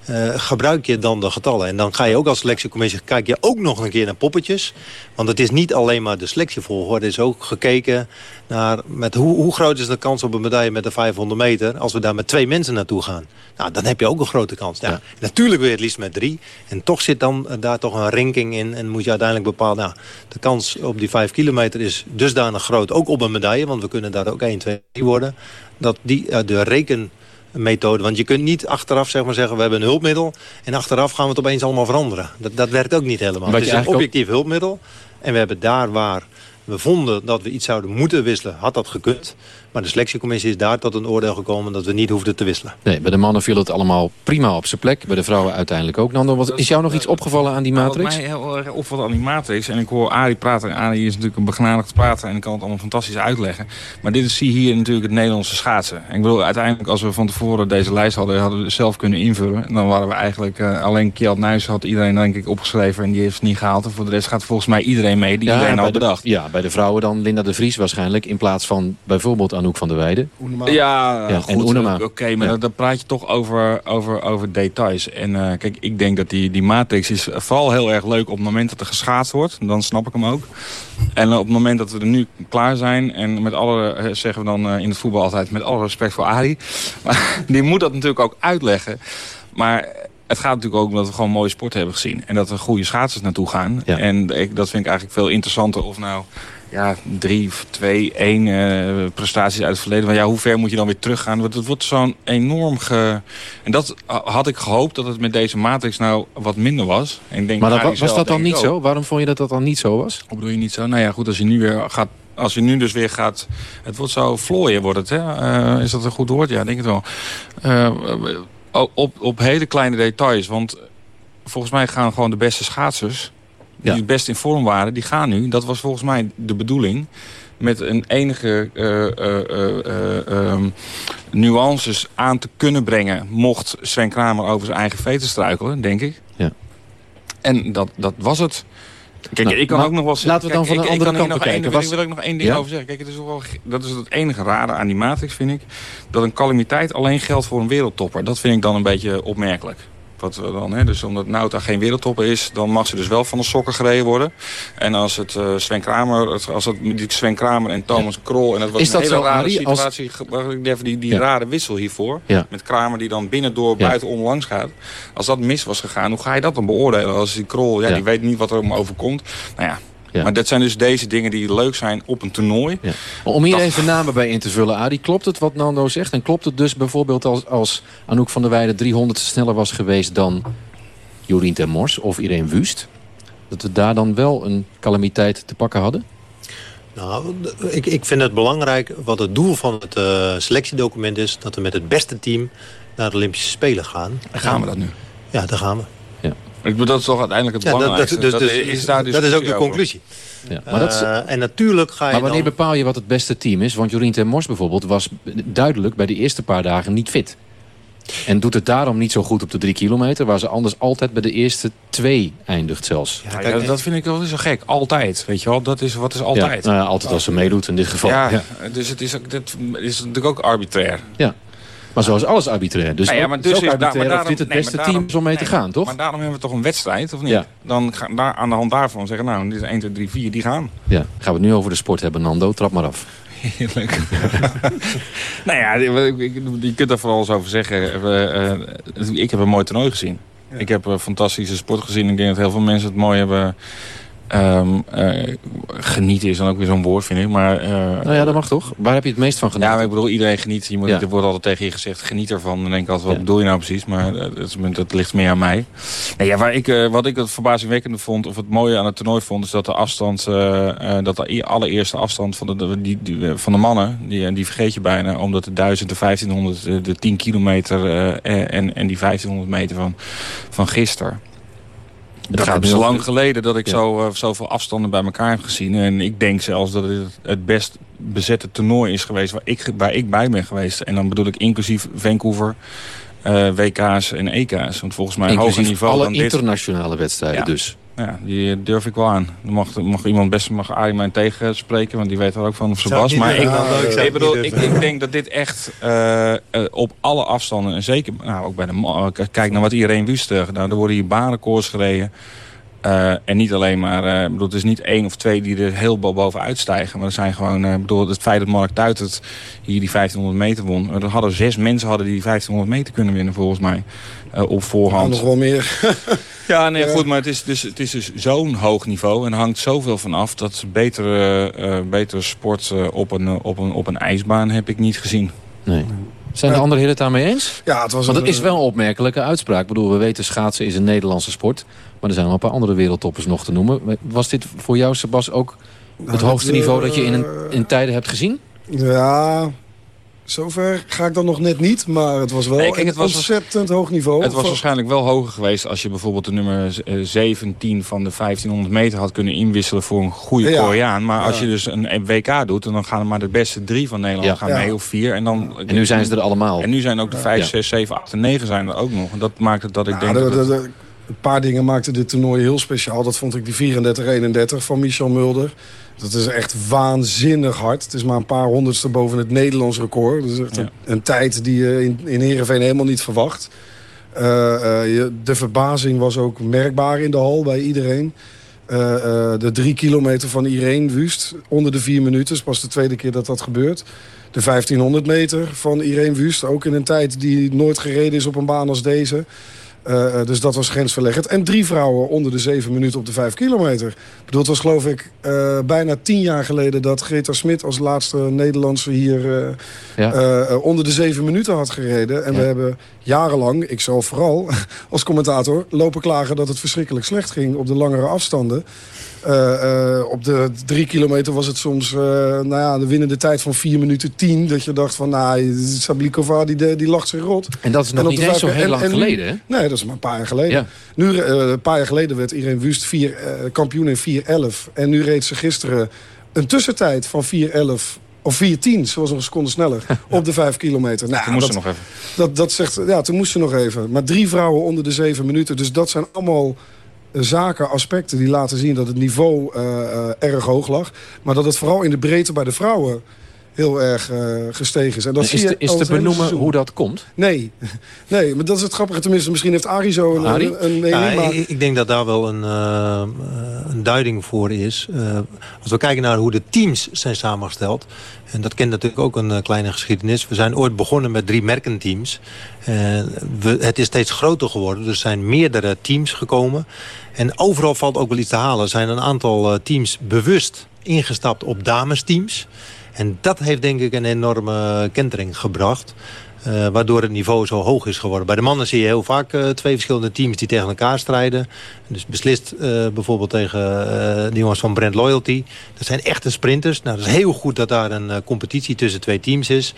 uh, gebruik je dan de getallen. En dan ga je ook als selectiecommissie... kijk je ook nog een keer naar poppetjes. Want het is niet alleen maar de selectievolgorde. Is ook gekeken naar met hoe, hoe groot is de kans op een medaille met de 500 meter... als we daar met twee mensen naartoe gaan. Nou, dan heb je ook een grote kans. Ja, ja. Natuurlijk je het liefst met drie. En toch zit dan daar toch een ranking in. En moet je uiteindelijk bepalen... Nou, de kans op die 5 kilometer is dusdanig groot. Ook op een medaille, want we kunnen daar ook 1, 2, 3 worden. Dat die uh, de reken methode. Want je kunt niet achteraf zeg maar, zeggen, we hebben een hulpmiddel... en achteraf gaan we het opeens allemaal veranderen. Dat, dat werkt ook niet helemaal. Wat Het is een objectief hulpmiddel. En we hebben daar waar we vonden dat we iets zouden moeten wisselen, had dat gekund. Maar de selectiecommissie is daar tot een oordeel gekomen dat we niet hoefden te wisselen. Nee, bij de mannen viel het allemaal prima op zijn plek. Bij de vrouwen uiteindelijk ook. Nando, wat, is jou nog iets opgevallen aan die Nou, matrix? Wat mij heel erg opvalt aan die matrix... en ik hoor Arie praten. en Arie is natuurlijk een begnadigd prater... en ik kan het allemaal fantastisch uitleggen. Maar dit is zie hier natuurlijk het Nederlandse schaatsen. En ik bedoel, uiteindelijk als we van tevoren deze lijst hadden... hadden we zelf kunnen invullen. En dan waren we eigenlijk... eh, alleen Kjeld Nuis had iedereen denk ik opgeschreven... en die heeft het niet gehaald. En voor de rest gaat volgens mij iedereen mee... die iedereen bij al de, bedacht. ja, bij de vrouwen dan Linda de Vries waarschijnlijk... in plaats van bijvoorbeeld Anouk van der Weijden. Ja, Ja, goed, en Oenema. Oké, maar Ja. dan, praat je toch over, over, over details. En eh, kijk, ik denk dat die, die matrix is vooral heel erg leuk op het moment dat er geschaatst wordt. Dan snap ik hem ook. En op het moment dat we er nu klaar zijn... en met alle, eh, zeggen we dan eh, in het voetbal altijd... met alle respect voor Arie. Maar die moet dat natuurlijk ook uitleggen. Maar het gaat natuurlijk ook omdat we gewoon mooie sport hebben gezien. En dat er goede schaatsers naartoe gaan. En ik, dat vind ik eigenlijk veel interessanter of nou ja, drie, twee, één eh, prestaties uit het verleden. Maar ja, hoe ver moet je dan weer teruggaan? Want het wordt zo'n enorm ge... En dat had ik gehoopt dat het met deze matrix nou wat minder was. En ik denk, Maar dat, was zelf dat dan niet ook. zo? Waarom vond je dat dat dan niet zo was? Hoe bedoel je niet zo? Nou ja, goed, als je nu weer gaat... Als je nu dus weer gaat... Het wordt zo vlooien, wordt het, hè? Eh, is dat een goed woord? Ja, denk het wel. Eh, op, op hele kleine details. Want volgens mij gaan gewoon de beste schaatsers... die het best in vorm waren, die gaan nu. Dat was volgens mij de bedoeling. Met een enige ehm, nuances aan te kunnen brengen... mocht Sven Kramer over zijn eigen veten struikelen, denk ik. Ja. En dat, dat was het. Kijk, Nou, ik kan ook nog wel laten we dan van kijk, de ik- ik andere kant bekijken. Was- ik- wil ik nog één ding Ja? over zeggen. Kijk, het is wel, dat is het enige rare aan die matrix, vind ik. Dat een calamiteit alleen geldt voor een wereldtopper. Dat vind ik dan een beetje opmerkelijk. Wat we dan, hè? Dus omdat Nauta geen wereldtopper is, dan mag ze dus wel van de sokken gereden worden. En als het eh, Sven Kramer, als het die Sven Kramer en Thomas Krol en dat was Is een dat hele zo, rare Arie, als- situatie, even die, die Ja. rare wissel hiervoor, Ja. met Kramer die dan binnendoor Ja. buiten onlangs gaat. Als dat mis was gegaan, hoe ga je dat dan beoordelen? Als die Krol, ja, Ja. die weet niet wat er om overkomt. Nou ja. Ja. Maar dat zijn dus deze dingen die leuk zijn op een toernooi. Ja. Om hier Dat- even namen bij in te vullen, Arie. Klopt het wat Nando zegt? En klopt het dus bijvoorbeeld als, als Anouk van der Weijden 300 sneller was geweest dan Jorien ten Mors of Irene Wust? Dat we daar dan wel een calamiteit te pakken hadden? Nou, ik, ik vind het belangrijk wat het doel van het eh, selectiedocument is... dat we met het beste team naar de Olympische Spelen gaan. En gaan we dat nu? Ja, daar gaan we. Ik bedoel, dat is toch uiteindelijk het Ja, dat, belangrijkste. dat, dus, Dat dus- is daar dat is ook de conclusie. Ja, maar dat is- Eh, en natuurlijk ga je Maar wanneer dan... bepaal je wat het beste team is? Want Jorien ten Mors bijvoorbeeld was duidelijk bij de eerste paar dagen niet fit. En doet het daarom niet zo goed op de drie kilometer... waar ze anders altijd bij de eerste twee eindigt zelfs. Ja, dat, dat vind ik wel zo gek. Altijd, weet je wel. Dat is wat is altijd. Ja, nou ja, altijd als ze meedoet in dit geval. Ja, Ja. dus het is, ook, dit is natuurlijk ook arbitrair. Ja. Maar zoals alles arbitrair. Dus, Nou ja, ook- maar het is dus ook is daar- arbitrair maar of dit het beste team is om mee te gaan, toch? Maar daarom hebben we toch een wedstrijd, of niet? Ja. Dan gaan daar aan de hand daarvan zeggen, nou, dit is 1, 2, 3, 4, die gaan. Ja. Gaan we het nu over de sport hebben, Nando? Trap maar af. Heerlijk. nou ja, je kunt daar vooral eens over zeggen. Eh, eh, ik heb een mooi toernooi gezien. Ik heb een fantastische sport gezien. Ik denk dat heel veel mensen het mooi hebben... ehm, eh, genieten is dan ook weer zo'n woord, vind ik. Maar, eh, Nou ja, dat mag toch? Waar heb je het meest van genoten? ja, maar ik bedoel, iedereen geniet. Je moet, Ja. Er wordt altijd tegen je gezegd, geniet ervan. Dan denk ik altijd, wat Ja. bedoel je nou precies? Maar eh, dat, dat ligt meer aan mij. Nee, ja, waar ik, wat ik het verbazingwekkende vond, of het mooie aan het toernooi vond... is dat de afstand, dat de e- allereerste afstand van de, die, die, van de mannen... Die, die vergeet je bijna, omdat de 1000, de 1500, de, de 10 kilometer... en, en die 1500 meter van, van gisteren... Het gaat gaat lang geleden dat ik Ja. zo, eh, zoveel afstanden bij elkaar heb gezien. En ik denk zelfs dat het het best bezette toernooi is geweest waar ik, waar ik bij ben geweest. En dan bedoel ik inclusief Vancouver, eh, WK's en EK's. Want volgens mij hoger Inclusief niveau alle dan dit. internationale wedstrijden Ja. dus. Ja, die eh, durf ik wel aan. Dan mag, mag iemand best mag Arie mij tegenspreken, want die weet er ook van of ze was. Maar ik. Nou, ik bedoel, ik, ik denk dat dit echt eh, eh, op alle afstanden, en zeker nou, ook bij de kijk naar wat iedereen wust. eh, Nou, er worden hier barenkoers gereden. Eh, en niet alleen maar, eh, ik bedoel, het is niet één of twee die er heel bo- bovenuit stijgen. Maar er zijn gewoon, eh, ik bedoel, het feit dat Mark Tuitert hier die 1500 meter won. Er hadden zes mensen hadden die 1500 meter kunnen winnen volgens mij. eh, op voorhand. nog wel meer. Ja, nee, goed, maar het is dus, het is dus zo'n hoog niveau en er hangt zoveel van af... dat betere, eh, betere sport eh, op, een, op, een, op een ijsbaan heb ik niet gezien. Nee. Zijn de andere heren het daarmee eens? Ja, het was Want het een- is wel een opmerkelijke uitspraak. Ik bedoel, we weten schaatsen is een Nederlandse sport. Maar er zijn nog een paar andere wereldtoppers nog te noemen. Was dit voor jou, Sebas, ook het dat, hoogste niveau dat je in, een, eh, in tijden hebt gezien? Ja, zover ga ik dan nog net niet. Maar het was wel Nee, kijk, een het was- ontzettend hoog niveau. Het was waarschijnlijk wel hoger geweest als je bijvoorbeeld de nummer eh, 17 van de 1500 meter had kunnen inwisselen voor een goede Ja. Koreaan. Maar als je dus een WK doet, dan gaan er maar de beste drie van Nederland Ja. gaan Ja. mee of vier. En, dan, En nu zijn ze er allemaal. En nu zijn ook de 5, Ja. 6, 7, 8 en 9 zijn er ook nog. En dat maakt het dat ik Ja, denk de- dat de- het- de- een paar dingen maakten dit toernooi heel speciaal. Dat vond ik die 34-31 van Michel Mulder. Dat is echt waanzinnig hard. Het is maar een paar honderdste boven het Nederlands record. Dat is echt een, een tijd die je in, in Heerenveen helemaal niet verwacht. Eh, eh, de verbazing was ook merkbaar in de hal bij iedereen. Eh, de drie kilometer van Irene Wust onder de vier minuten. Is pas de tweede keer dat dat gebeurt. De 1500 meter van Irene Wust. Ook in een tijd die nooit gereden is op een baan als deze. Eh, eh, dus dat was grensverleggend. En drie vrouwen onder de zeven minuten op de vijf kilometer. Ik bedoel, het was geloof ik eh, bijna tien jaar geleden... dat Greta Smit als laatste Nederlandse hier Ja. onder de zeven minuten had gereden. En we hebben jarenlang, ik zelf vooral als commentator... lopen klagen dat het verschrikkelijk slecht ging op de langere afstanden. Eh, eh, op de drie kilometer was het soms eh, nou ja, de winnende tijd van 4 minuten 10. Dat je dacht van, nou, Sablikova die, die lacht zich rot. En dat is nog niet eens zo heel en- lang en geleden, hè? Nee, dat is maar een paar jaar geleden. Ja. Nu, eh, een paar jaar geleden werd Irene Wust vier, eh, kampioen in 4.11. En nu reed ze gisteren een tussentijd van 4.11... Of 4.10, zoals een seconde sneller, op de 5 kilometer. Nou, Toen moest dat, ze nog even. Dat, dat zegt, ja, toen moest ze nog even. Maar drie vrouwen onder de 7 minuten. Dus dat zijn allemaal zaken, aspecten die laten zien dat het niveau eh, eh, erg hoog lag. Maar dat het vooral in de breedte bij de vrouwen heel erg eh, gestegen is. En dat is zie je te, is al te benoemen seizoen. hoe dat komt? Nee. nee, maar dat is het grappige. Tenminste, misschien heeft Arie zo een, Arie? een, een mening. Ja, maar- ik, ik denk dat daar wel een, eh, een duiding voor is. Eh, als we kijken naar hoe de teams zijn samengesteld... en dat kent natuurlijk ook een kleine geschiedenis. We zijn ooit begonnen met drie merkenteams. En we, het is steeds groter geworden. Er zijn meerdere teams gekomen. En overal valt ook wel iets te halen. Er zijn een aantal teams bewust ingestapt op damesteams... En dat heeft denk ik een enorme kentering gebracht. eh, waardoor het niveau zo hoog is geworden. Bij de mannen zie je heel vaak eh, twee verschillende teams die tegen elkaar strijden. Dus beslist eh, bijvoorbeeld tegen de jongens van Brand Loyalty. Dat zijn echte sprinters. Nou, dat is heel goed dat daar een competitie tussen twee teams is.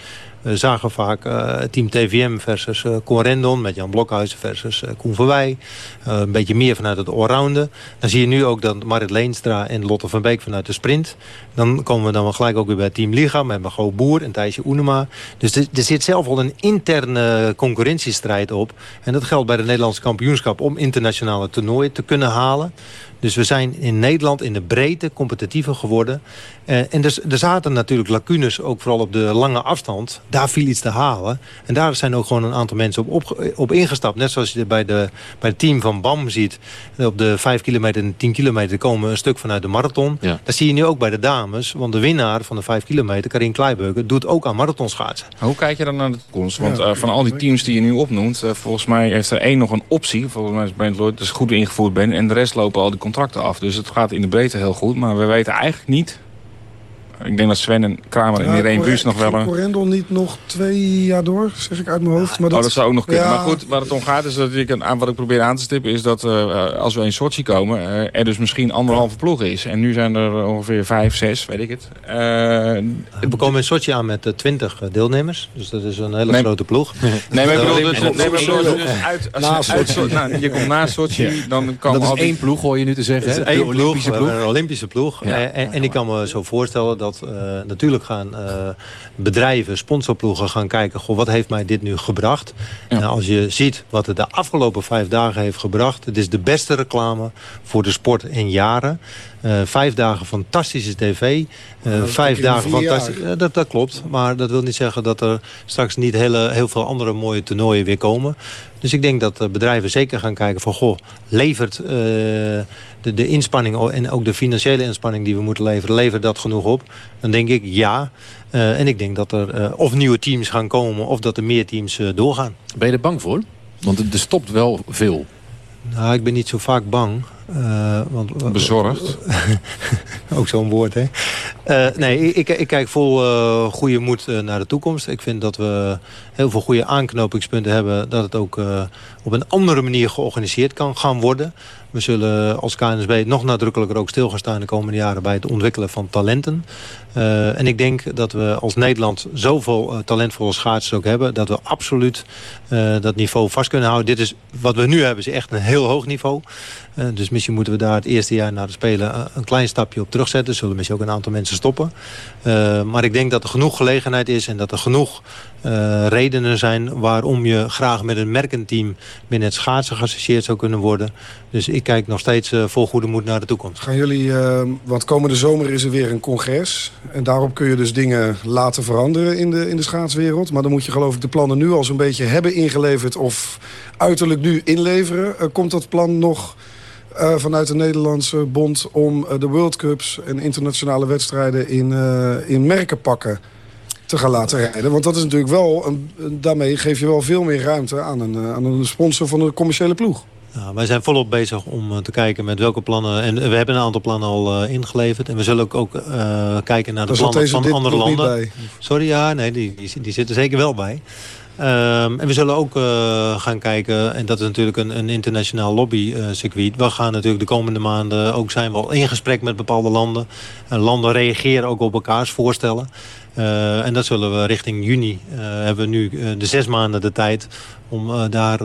We zagen vaak eh, team TVM versus eh Koen Rendon... met Jan Blokhuizen versus eh Koen Verwij. Eh, een beetje meer vanuit het allrounden. Dan zie je nu ook dat Marit Leenstra en Lotte van Beek vanuit de sprint. Dan komen we dan wel gelijk ook weer bij Team Liga... met Margot Boer en Thijsje Oenema. Dus er, er zit zelf al een interne concurrentiestrijd op. En dat geldt bij de Nederlandse kampioenschap... om internationale toernooien te kunnen halen. Dus we zijn in Nederland in de breedte competitiever geworden. Eh, en dus, er zaten natuurlijk lacunes, ook vooral op de lange afstand. Daar viel iets te halen. En daar zijn ook gewoon een aantal mensen op, op, op ingestapt. Net zoals je bij, de, bij het team van BAM ziet. Op de 5 kilometer en 10 kilometer komen een stuk vanuit de marathon. Ja. Dat zie je nu ook bij de dames. Want de winnaar van de 5 kilometer, Karin Kleibeuken... doet ook aan marathonschaatsen. Hoe kijk je dan naar de toekomst? Want eh, van al die teams die je nu opnoemt... eh, volgens mij heeft er één nog een optie. Volgens mij is Brent Lloyd dus goed ingevoerd ben. En de rest lopen al die af. Dus het gaat in de breedte heel goed. Maar we weten eigenlijk niet... Ik denk dat Sven en Kramer en Ja, Buus nog wel een... Correndon niet nog twee jaar door, zeg ik uit mijn hoofd. Maar oh, dat zou ook nog kunnen. Ja. Maar goed, waar het om gaat is dat ik een- aan wat ik probeer aan te stippen... is dat eh, als we in Sochi komen, eh, er dus misschien anderhalve ploeg is. En nu zijn er ongeveer vijf, zes, weet ik het. Eh, We komen in Sochi aan met 20 deelnemers. Dus dat is een hele Nee. grote ploeg. Nee, maar ik bedoel, Eh, dus, nee, maar ik bedoel, dus uit, als Na je, uit, Sochi. nou, je komt na Sochi, dan komen Dat al is die... één ploeg, hoor je nu te zeggen. Het is hè? één De ploeg, Olympische ploeg. een Olympische ploeg. Ja. Eh, En, en ik kan me zo voorstellen dat eh, natuurlijk gaan eh, bedrijven, sponsorploegen gaan kijken... Goh, wat heeft mij dit nu gebracht? En als je ziet wat het de afgelopen vijf dagen heeft gebracht... het is de beste reclame voor de sport in jaren. Eh, vijf dagen fantastische tv. Eh, vijf dagen fantastisch. dat, dat klopt. Maar dat wil niet zeggen dat er straks niet hele, heel veel andere mooie toernooien weer komen. Dus ik denk dat eh, bedrijven zeker gaan kijken van... goh, levert eh, de, de inspanning en ook de financiële inspanning die we moeten leveren... levert dat genoeg op? Dan denk ik ja. Eh, en ik denk dat er of nieuwe teams gaan komen... of dat er meer teams eh, doorgaan. Ben je er bang voor? Want er er stopt wel veel. Nou, ik ben niet zo vaak bang. Want, Bezorgd. ook zo'n woord, hè? nee, ik, ik, kijk vol goede moed naar de toekomst. Ik vind dat we heel veel goede aanknopingspunten hebben... dat het ook op een andere manier georganiseerd kan gaan worden. We zullen als KNSB nog nadrukkelijker ook stil gaan staan de komende jaren bij het ontwikkelen van talenten. Uh, en ik denk dat we als Nederland zoveel uh, talentvolle schaatsers ook hebben... dat we absoluut uh, dat niveau vast kunnen houden. Dit is, wat we nu hebben is echt een heel hoog niveau. Dus misschien moeten we daar het eerste jaar na de Spelen een klein stapje op terugzetten. Zullen misschien ook een aantal mensen stoppen. maar ik denk dat er genoeg gelegenheid is en dat er genoeg redenen zijn... waarom je graag met een merkenteam binnen het schaatsen geassocieerd zou kunnen worden. Dus ik kijk nog steeds vol goede moed naar de toekomst. Gaan jullie, want komende zomer is er weer een congres... En daarop kun je dus dingen laten veranderen in de, in de schaatswereld. Maar dan moet je geloof ik de plannen nu al zo'n beetje hebben ingeleverd... of uiterlijk nu inleveren. Komt dat plan nog uh, vanuit de Nederlandse bond... om uh, de World Cups en internationale wedstrijden in, in merkenpakken te gaan laten rijden. Want dat is natuurlijk wel, een, daarmee geef je wel veel meer ruimte aan een, aan een sponsor van een commerciële ploeg. Wij zijn volop bezig om te kijken met welke plannen... en we hebben een aantal plannen al uh, ingeleverd. En we zullen ook, ook uh, kijken naar de plannen van andere landen. Sorry, ja, nee, die, die, die zitten zeker wel bij. Um, en we zullen ook gaan kijken, en dat is natuurlijk een, een internationaal lobbycircuit. we gaan natuurlijk de komende maanden ook zijn we al in gesprek met bepaalde landen. En landen reageren ook op elkaars voorstellen. Uh, en dat zullen we richting juni, uh, hebben we nu uh, de zes maanden de tijd om daar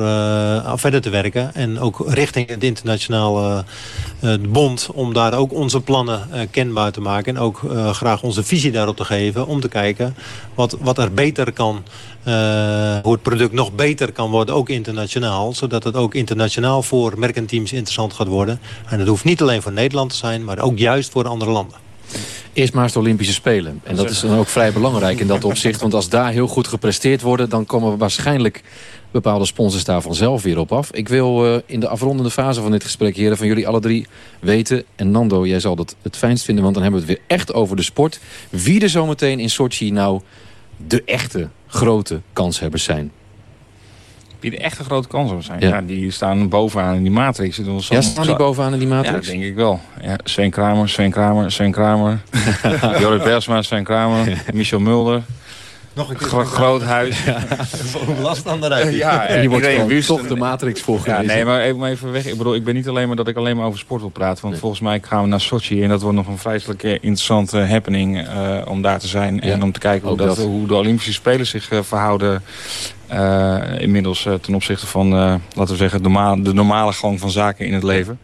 verder te werken. En ook richting het internationale bond om daar ook onze plannen kenbaar te maken. En ook graag onze visie daarop te geven om te kijken wat, wat er beter kan hoe het product nog beter kan worden, ook internationaal. Zodat het ook internationaal voor merkenteams interessant gaat worden. En dat hoeft niet alleen voor Nederland te zijn, maar ook juist voor andere landen. Eerst maar eens de Olympische Spelen. En dat is dan ook vrij belangrijk in dat opzicht. Want als daar heel goed gepresteerd worden... dan komen waarschijnlijk bepaalde sponsors daar vanzelf weer op af. Ik wil uh, in de afrondende fase van dit gesprek, heren, van jullie alle drie weten... en Nando, jij zal dat het fijnst vinden, want dan hebben we het weer echt over de sport. Wie er zometeen in Sochi nou de echte grote kanshebbers zijn die de echte grote kansen zijn. Ja. die staan bovenaan in die matrix. Dus ja, staan die bovenaan in die matrix? Ja, denk ik wel. Ja, Sven Kramer, Sven Kramer, Sven Kramer. Jorrit Bersma, Sven Kramer. Michel Mulder. Nog een keer Gro groot huis. Ja. Last aan de rij. Ja, en die wordt gewoon toch de matrix volgen. Ja, nee, maar even, even weg. Ik bedoel, ik ben niet alleen maar dat ik alleen maar over sport wil praten. Want volgens mij gaan we naar Sochi. En dat wordt nog een vreselijk interessante happening uh, om daar te zijn. En om te kijken hoe, dat, hoe de Olympische Spelen zich uh, verhouden uh, inmiddels uh, ten opzichte van, uh, laten we zeggen, de, de, normale gang van zaken in het leven.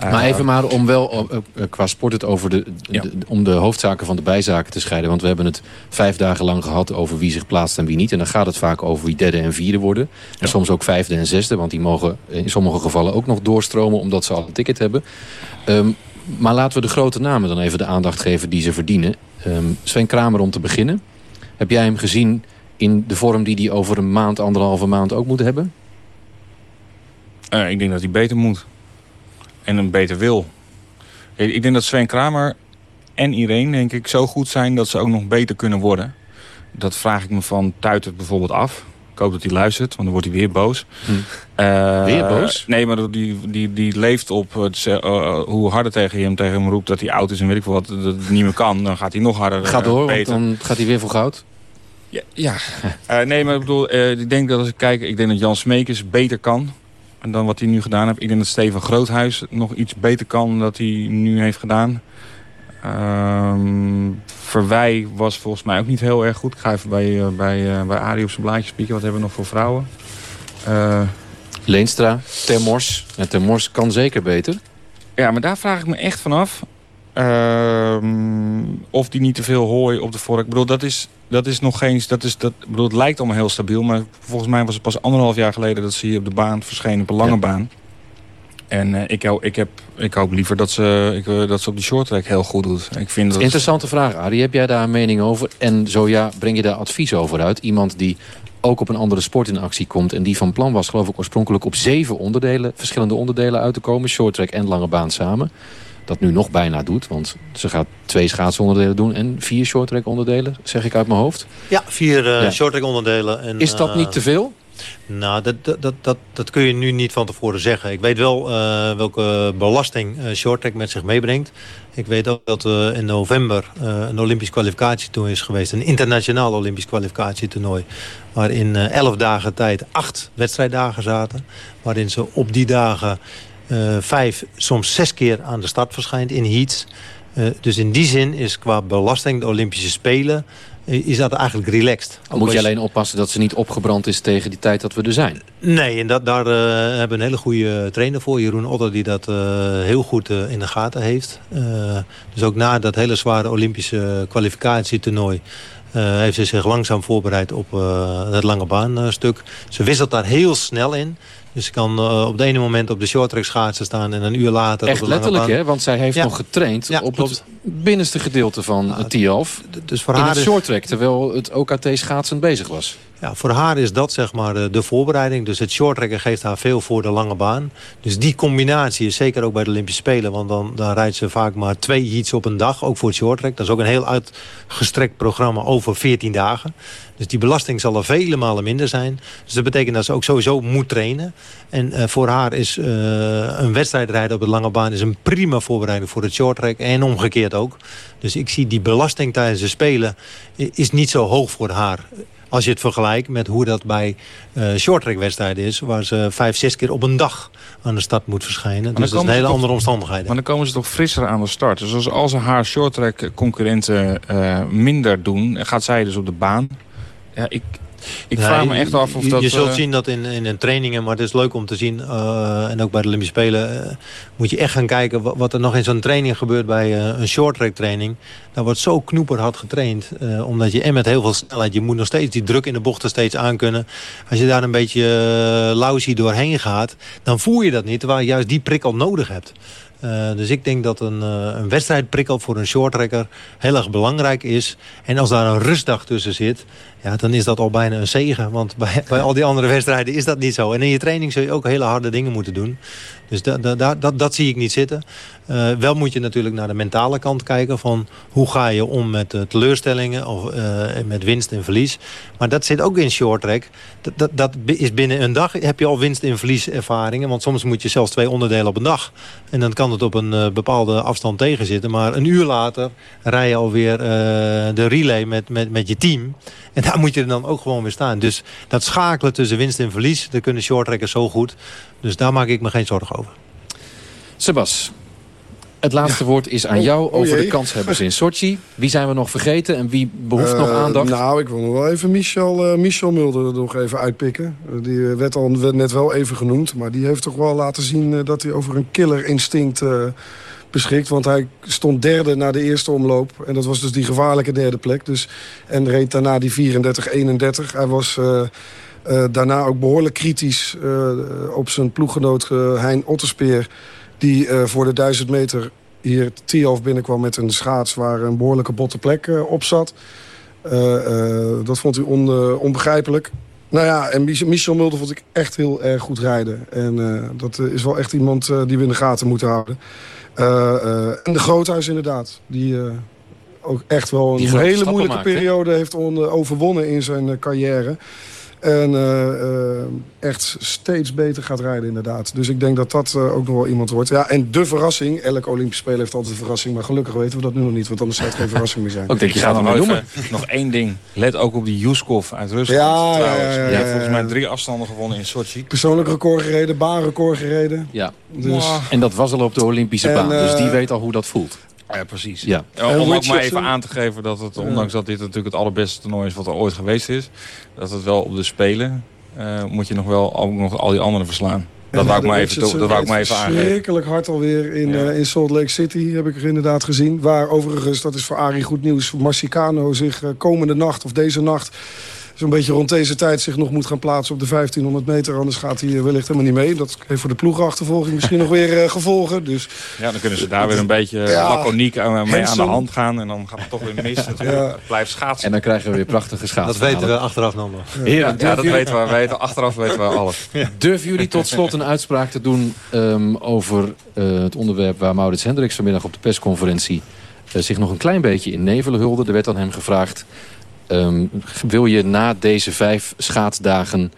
Maar even maar om wel qua sport het over de, de, om de hoofdzaken van de bijzaken te scheiden. Want we hebben het vijf dagen lang gehad over wie zich plaatst en wie niet. En dan gaat het vaak over wie derde en vierde worden. En soms ook vijfde en zesde. Want die mogen in sommige gevallen ook nog doorstromen omdat ze al een ticket hebben. Um, maar laten we de grote namen dan even de aandacht geven die ze verdienen. Um, Sven Kramer om te beginnen. Heb jij hem gezien in de vorm die hij over een maand, anderhalve maand ook moet hebben? Uh, ik denk dat hij beter moet. En een beter wil. Ik denk dat Sven Kramer en Irene denk ik zo goed zijn dat ze ook nog beter kunnen worden. Dat vraag ik me van Tuitert bijvoorbeeld af. Ik hoop dat hij luistert, want dan wordt hij weer boos. Hm. Uh, weer boos? Nee, maar die, die, die leeft op het, uh, hoe harder tegen hem, tegen hem roept dat hij oud is en weet ik veel wat, dat het niet meer kan. Dan gaat hij nog harder Gaat door, want dan gaat hij weer voor goud. Ja, ja. Uh, nee, maar ik bedoel, ik denk dat als ik kijk, ik denk dat Jan Smekers beter kan dan wat hij nu gedaan heeft. Ik denk dat Steven Groothuis nog iets beter kan dan dat hij nu heeft gedaan. Um, Verwij was volgens mij ook niet heel erg goed. Ik ga even bij, uh, bij, bij Arie op zijn blaadje spieken. Wat hebben we nog voor vrouwen? Leenstra, Termors. En Termors kan zeker beter. Ja, maar daar vraag ik me echt vanaf. Uh, of die niet te veel hooi op de vork. Ik bedoel, dat is, dat is nog geen... Dat is, dat, bedoel, het lijkt allemaal heel stabiel. Maar volgens mij was het pas anderhalf jaar geleden... dat ze hier op de baan verschenen, op een lange baan. En uh, ik, ik, heb, ik hoop liever dat ze, ik, uh, dat ze op die short track heel goed doet. Ik vind dat... Interessante vraag, Arie. Heb jij daar een mening over? En zo ja, breng je daar advies over uit? Iemand die ook op een andere sport in actie komt... en die van plan was, geloof ik, oorspronkelijk op zeven onderdelen... verschillende onderdelen uit te komen. Short track en lange baan samen dat nu nog bijna doet. Want ze gaat twee schaatsonderdelen doen en vier shorttrack onderdelen, zeg ik uit mijn hoofd. Ja, vier uh, ja. shorttrack onderdelen. En, Is dat niet uh, te veel? Nou, dat, dat, dat, dat kun je nu niet van tevoren zeggen. Ik weet wel uh, welke belasting uh, shorttrack met zich meebrengt. Ik weet ook dat uh, in november een Olympisch kwalificatietoernooi is geweest. Een internationaal Olympisch kwalificatietoernooi. Waarin elf dagen tijd acht wedstrijddagen zaten. Waarin ze op die dagen vijf, soms zes keer aan de start verschijnt in heats. dus in die zin is qua belasting de Olympische Spelen is dat eigenlijk relaxed. Moet je alleen oppassen dat ze niet opgebrand is tegen die tijd dat we er zijn? Nee, en dat, daar hebben we een hele goede trainer voor. Jeroen Otter die dat heel goed in de gaten heeft. dus ook na dat hele zware Olympische kwalificatietoernooi... heeft ze zich langzaam voorbereid op het lange baanstuk. ze wisselt daar heel snel in. Dus ze kan uh, op de ene moment op de shorttrack schaatsen staan... en een uur later Echt op de letterlijk, hè? Want zij heeft Ja. nog getraind Ja, op klopt. het binnenste gedeelte van het Tialf. Dus voor in haar het shorttrack, terwijl het OKT schaatsend bezig was. Ja, voor haar is dat zeg maar de, de voorbereiding. Dus het shorttracken geeft haar veel voor de lange baan. Dus die combinatie is zeker ook bij de Olympische Spelen. Want dan, dan rijdt ze vaak maar twee heats op een dag. Ook voor het shorttrack. Dat is ook een heel uitgestrekt programma over 14 dagen. Dus die belasting zal er vele malen minder zijn. Dus dat betekent dat ze ook sowieso moet trainen. En eh, voor haar is eh, een wedstrijd rijden op de lange baan... is een prima voorbereiding voor het shorttrack. En omgekeerd ook. Dus ik zie die belasting tijdens de Spelen... is niet zo hoog voor haar. Als je het vergelijkt met hoe dat bij eh shorttrackwedstrijden is... waar ze vijf, zes keer op een dag aan de start moet verschijnen. Dus dat is een hele toch- andere omstandigheden. Maar dan komen ze toch frisser aan de start. Dus als, als ze haar shorttrack concurrenten eh, minder doen... gaat zij dus op de baan. Ja, ik, ik Nee, vraag me echt af of je, dat... Je zult eh, zien dat in, in een trainingen, maar het is leuk om te zien... eh, en ook bij de Olympische Spelen... eh, moet je echt gaan kijken wa- wat er nog in zo'n training gebeurt... bij een shorttrack training. Daar wordt zo knoeperhard getraind. omdat je en met heel veel snelheid... je moet nog steeds die druk in de bochten steeds aankunnen. Als je daar een beetje uh, lousy doorheen gaat... dan voel je dat niet, terwijl je juist die prikkel nodig hebt. Eh, dus ik denk dat een, eh, een wedstrijdprikkel voor een shorttracker heel erg belangrijk is. En als daar een rustdag tussen zit, ja, dan is dat al bijna een zegen. Want bij, bij al die andere wedstrijden is dat niet zo. En in je training zul je ook hele harde dingen moeten doen. Dus da- dat, dat zie ik niet zitten. Eh, wel moet je natuurlijk naar de mentale kant kijken. Van hoe ga je om met eh, teleurstellingen of eh, met winst en verlies. Maar dat zit ook in short track. Dat, dat, dat is binnen een dag heb je al winst en verlies ervaringen. Want soms moet je zelfs twee onderdelen op een dag. En dan kan het op een bepaalde afstand tegenzitten. Maar een uur later rij je alweer de relay met, met, met je team. En daar moet je dan ook gewoon weer staan. Dus dat schakelen tussen winst en verlies, dat kunnen shorttrackers zo goed. Dus daar maak ik me geen zorgen over. Sebas, het laatste woord is aan Oh, jou oh over de kanshebbers in Sochi. Wie zijn we nog vergeten en wie behoeft nog Eh, aandacht? Nou, ik wil nog wel even Michel, eh, Michel Mulder er nog even uitpikken. Die eh, werd al werd net wel even genoemd. Maar die heeft toch wel laten zien dat hij over een killer instinct beschikt. Want hij stond derde na de eerste omloop. En dat was dus die gevaarlijke derde plek. Dus, en reed daarna die 34-31. Hij was... daarna ook behoorlijk kritisch op zijn ploeggenoot Hein Otterspeer... die eh, voor de 1000 meter hier Tialf binnenkwam met een schaats... waar een behoorlijke botte plek eh, op zat. Eh, dat vond hij on, onbegrijpelijk. Nou ja, en Mich- Michel Mulder vond ik echt heel erg goed rijden. En dat is wel echt iemand die we in de gaten moeten houden. En de Groothuis inderdaad. Die ook echt wel een hele moeilijke maakt, periode heeft on- overwonnen in zijn carrière. En eh, eh, echt steeds beter gaat rijden inderdaad. Dus ik denk dat dat eh, ook nog wel iemand wordt. Ja, en de verrassing. Elk Olympisch Spelen heeft altijd een verrassing. Maar gelukkig weten we dat nu nog niet. Want anders zou het geen verrassing meer zijn. Ook denk je Ik gaat ga hem noemen. nog één ding. Let ook op die Yuskov uit Rusland. Ja, ja, trouwens. ja, ja, Die heeft ja, volgens mij drie afstanden gewonnen in Sochi. Persoonlijk record gereden, baanrecord gereden. Ja. Dus, En dat was al op de Olympische En, baan. Dus die weet al hoe dat voelt. Ja, precies. Ja. Om ook maar even aan te geven dat het, ondanks dat dit natuurlijk het allerbeste toernooi is wat er ooit geweest is, dat het wel op de Spelen eh, moet je nog wel ook nog al die anderen verslaan. Dat wou ik maar even, dat wou ik maar even aangeven. Verschrikkelijk hard alweer in, Ja. eh, in Salt Lake City, heb ik er inderdaad gezien. Waar overigens, dat is voor Arie goed nieuws, Marcicano zich eh, komende nacht of deze nacht... zo'n beetje rond deze tijd zich nog moet gaan plaatsen op de 1500 meter. Anders gaat hij eh, wellicht helemaal niet mee. Dat heeft voor de ploegachtervolging misschien nog weer eh, gevolgen. Dus Ja, dan kunnen ze daar weer een beetje Ja. laconiek aan- mee aan de hand gaan. En dan gaat het toch weer mis natuurlijk. Ja. Het blijft schaatsen. En dan krijgen we weer prachtige schaatsen. Dat weten we achteraf nog. Ja, durven dat jullie- weten we. we weten, achteraf weten we alles. Durven jullie tot slot een uitspraak te doen ehm, over eh, het onderwerp waar Maurits Hendricks vanmiddag op de persconferentie zich nog een klein beetje in nevelen hulde. Er werd aan hem gevraagd, ehm, wil je na deze vijf schaatsdagen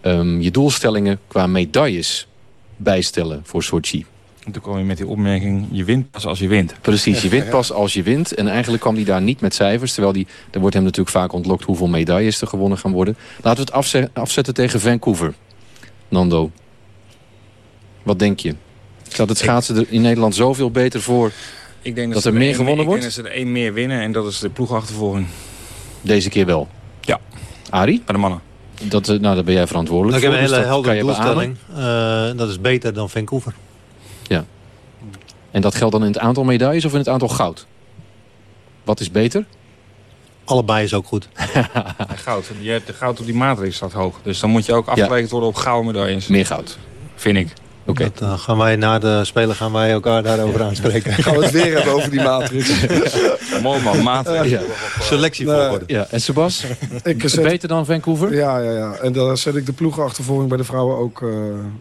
ehm, je doelstellingen qua medailles bijstellen voor Sochi. En toen kwam je met die opmerking, je wint pas als je wint. Precies, je wint pas als je wint. En eigenlijk kwam hij daar niet met cijfers. Terwijl die, er wordt hem natuurlijk vaak ontlokt hoeveel medailles er gewonnen gaan worden. Laten we het afzetten tegen Vancouver. Nando, wat denk je? Staat het schaatsen er in Nederland zoveel beter voor ik denk dat, er meer gewonnen wordt? Ik denk dat ze er één meer winnen en dat is de ploegachtervolging. Deze keer wel? Ja. Arie? Bij de mannen. Dat, nou, daar ben jij verantwoordelijk nou, voor. Ik heb een dus hele heldere doelstelling. Uh, dat is beter dan Vancouver. Ja. En dat geldt dan in het aantal medailles of in het aantal goud? Wat is beter? Allebei is ook goed. goud. Je hebt de goud op die matrix staat hoog. Dus dan moet je ook afgerekend worden op gouden medailles. Meer goud. Vind ik. Oké. Okay. Uh, gaan wij na de spelen gaan wij elkaar daarover aanspreken. gaan we het weer hebben over die matrix. Mooi man, matrix. Ja. Selectie voor Ja. En Sebas? ik zet... Beter dan Vancouver? Ja, ja, ja. En daar zet ik de ploegenachtervolging bij de vrouwen ook uh,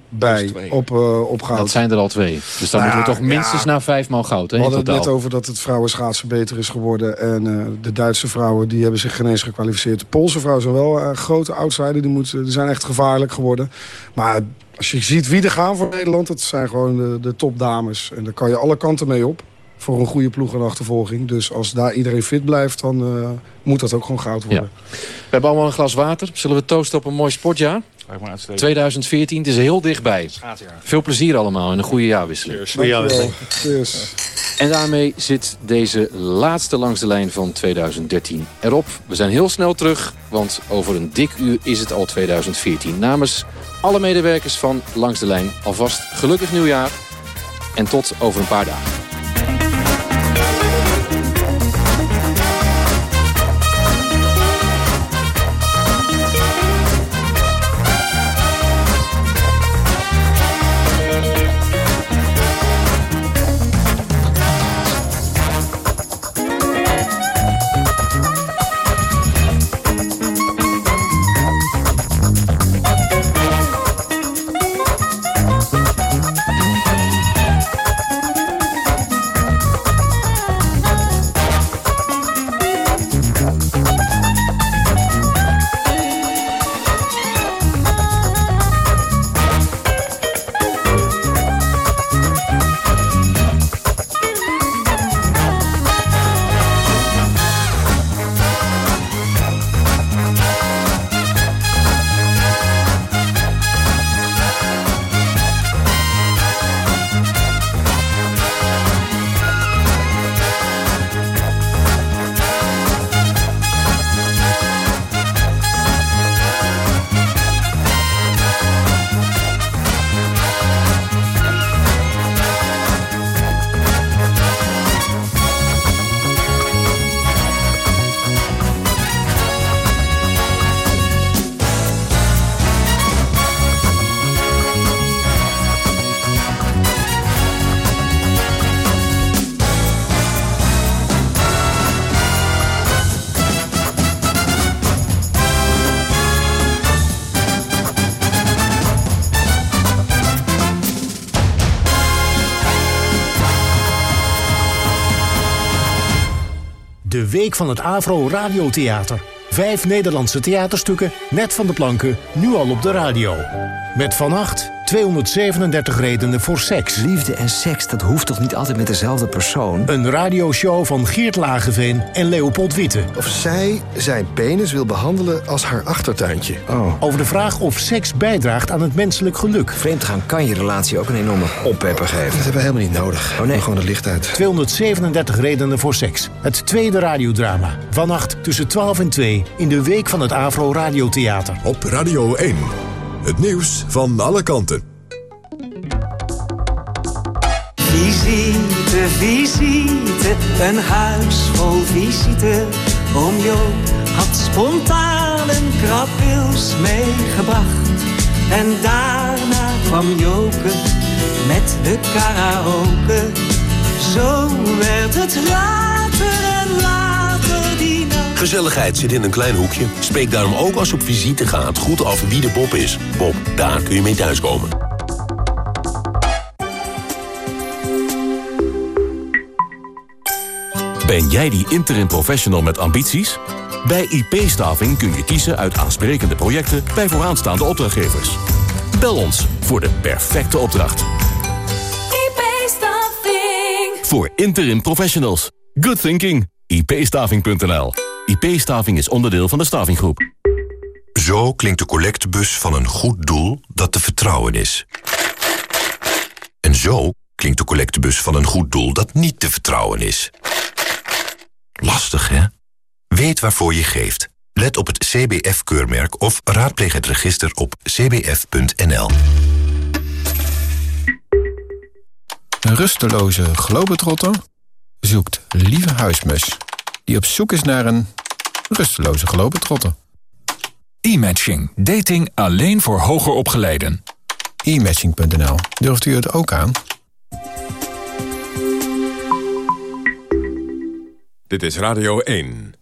bij. Op, uh, op goud. Dat zijn er al twee. Dus dan nou, moeten we toch minstens ja. naar vijf maal goud. Hè, we hadden het net over dat het vrouwenschaatsen beter is geworden. En uh, de Duitse vrouwen die hebben zich geen eens gekwalificeerd. De Poolse vrouwen zijn wel grote outsider. Die, moeten, die zijn echt gevaarlijk geworden. Maar als je ziet wie er gaan voor Nederland, dat zijn gewoon de, de topdames. En daar kan je alle kanten mee op voor een goede ploeg en achtervolging. Dus als daar iedereen fit blijft, dan uh, moet dat ook gewoon goud worden. Ja. We hebben allemaal een glas water. Zullen we toosten op een mooi sportjaar? 2014, het is heel dichtbij. Veel plezier allemaal en een goede jaarwisseling. Cheers. En daarmee zit deze laatste langs de lijn van 2013 erop. We zijn heel snel terug, want over een dik uur is het al 2014. Namens alle medewerkers van Langs de Lijn alvast gelukkig nieuwjaar. En tot over een paar dagen. Week van het Avro Radiotheater. Vijf Nederlandse theaterstukken, net van de planken, nu al op de radio. Met vannacht 237 redenen voor seks. Liefde en seks, dat hoeft toch niet altijd met dezelfde persoon? Een radioshow van Geert Lageveen en Leopold Witte. Of zij zijn penis wil behandelen als haar achtertuintje. Oh. Over de vraag of seks bijdraagt aan het menselijk geluk. Vreemdgaan kan je relatie ook een enorme oppepper geven. Dat hebben we helemaal niet nodig. Oh nee. Gewoon het licht uit. 237 redenen voor seks. Het tweede radiodrama. Vannacht tussen 12 en 2 in de week van het Avro Radiotheater. Op Radio 1. Het nieuws van alle kanten. Visite, visite, een huis vol visite. Oom Jo had spontaan een krabwils meegebracht. En daarna kwam Joke met de karaoke. Zo werd het later en later. Gezelligheid zit in een klein hoekje. Spreek daarom ook als je op visite gaat goed af wie de Bob is. Bob, daar kun je mee thuiskomen. Ben jij die interim professional met ambities? Bij IP-staving kun je kiezen uit aansprekende projecten bij vooraanstaande opdrachtgevers. Bel ons voor de perfecte opdracht. IP-staving. Voor interim professionals. Good thinking. ipstaving.nl IP-staving is onderdeel van de Stavinggroep. Zo klinkt de collectebus van een goed doel dat te vertrouwen is. En zo klinkt de collectebus van een goed doel dat niet te vertrouwen is. Lastig, hè? Weet waarvoor je geeft. Let op het CBF-keurmerk of raadpleeg het register op cbf.nl. Een rusteloze globetrotter zoekt lieve huismus... die op zoek is naar een rusteloze globetrotter. E-matching. Dating alleen voor hoger opgeleiden. E-matching.nl. Durft u het ook aan? Dit is Radio 1.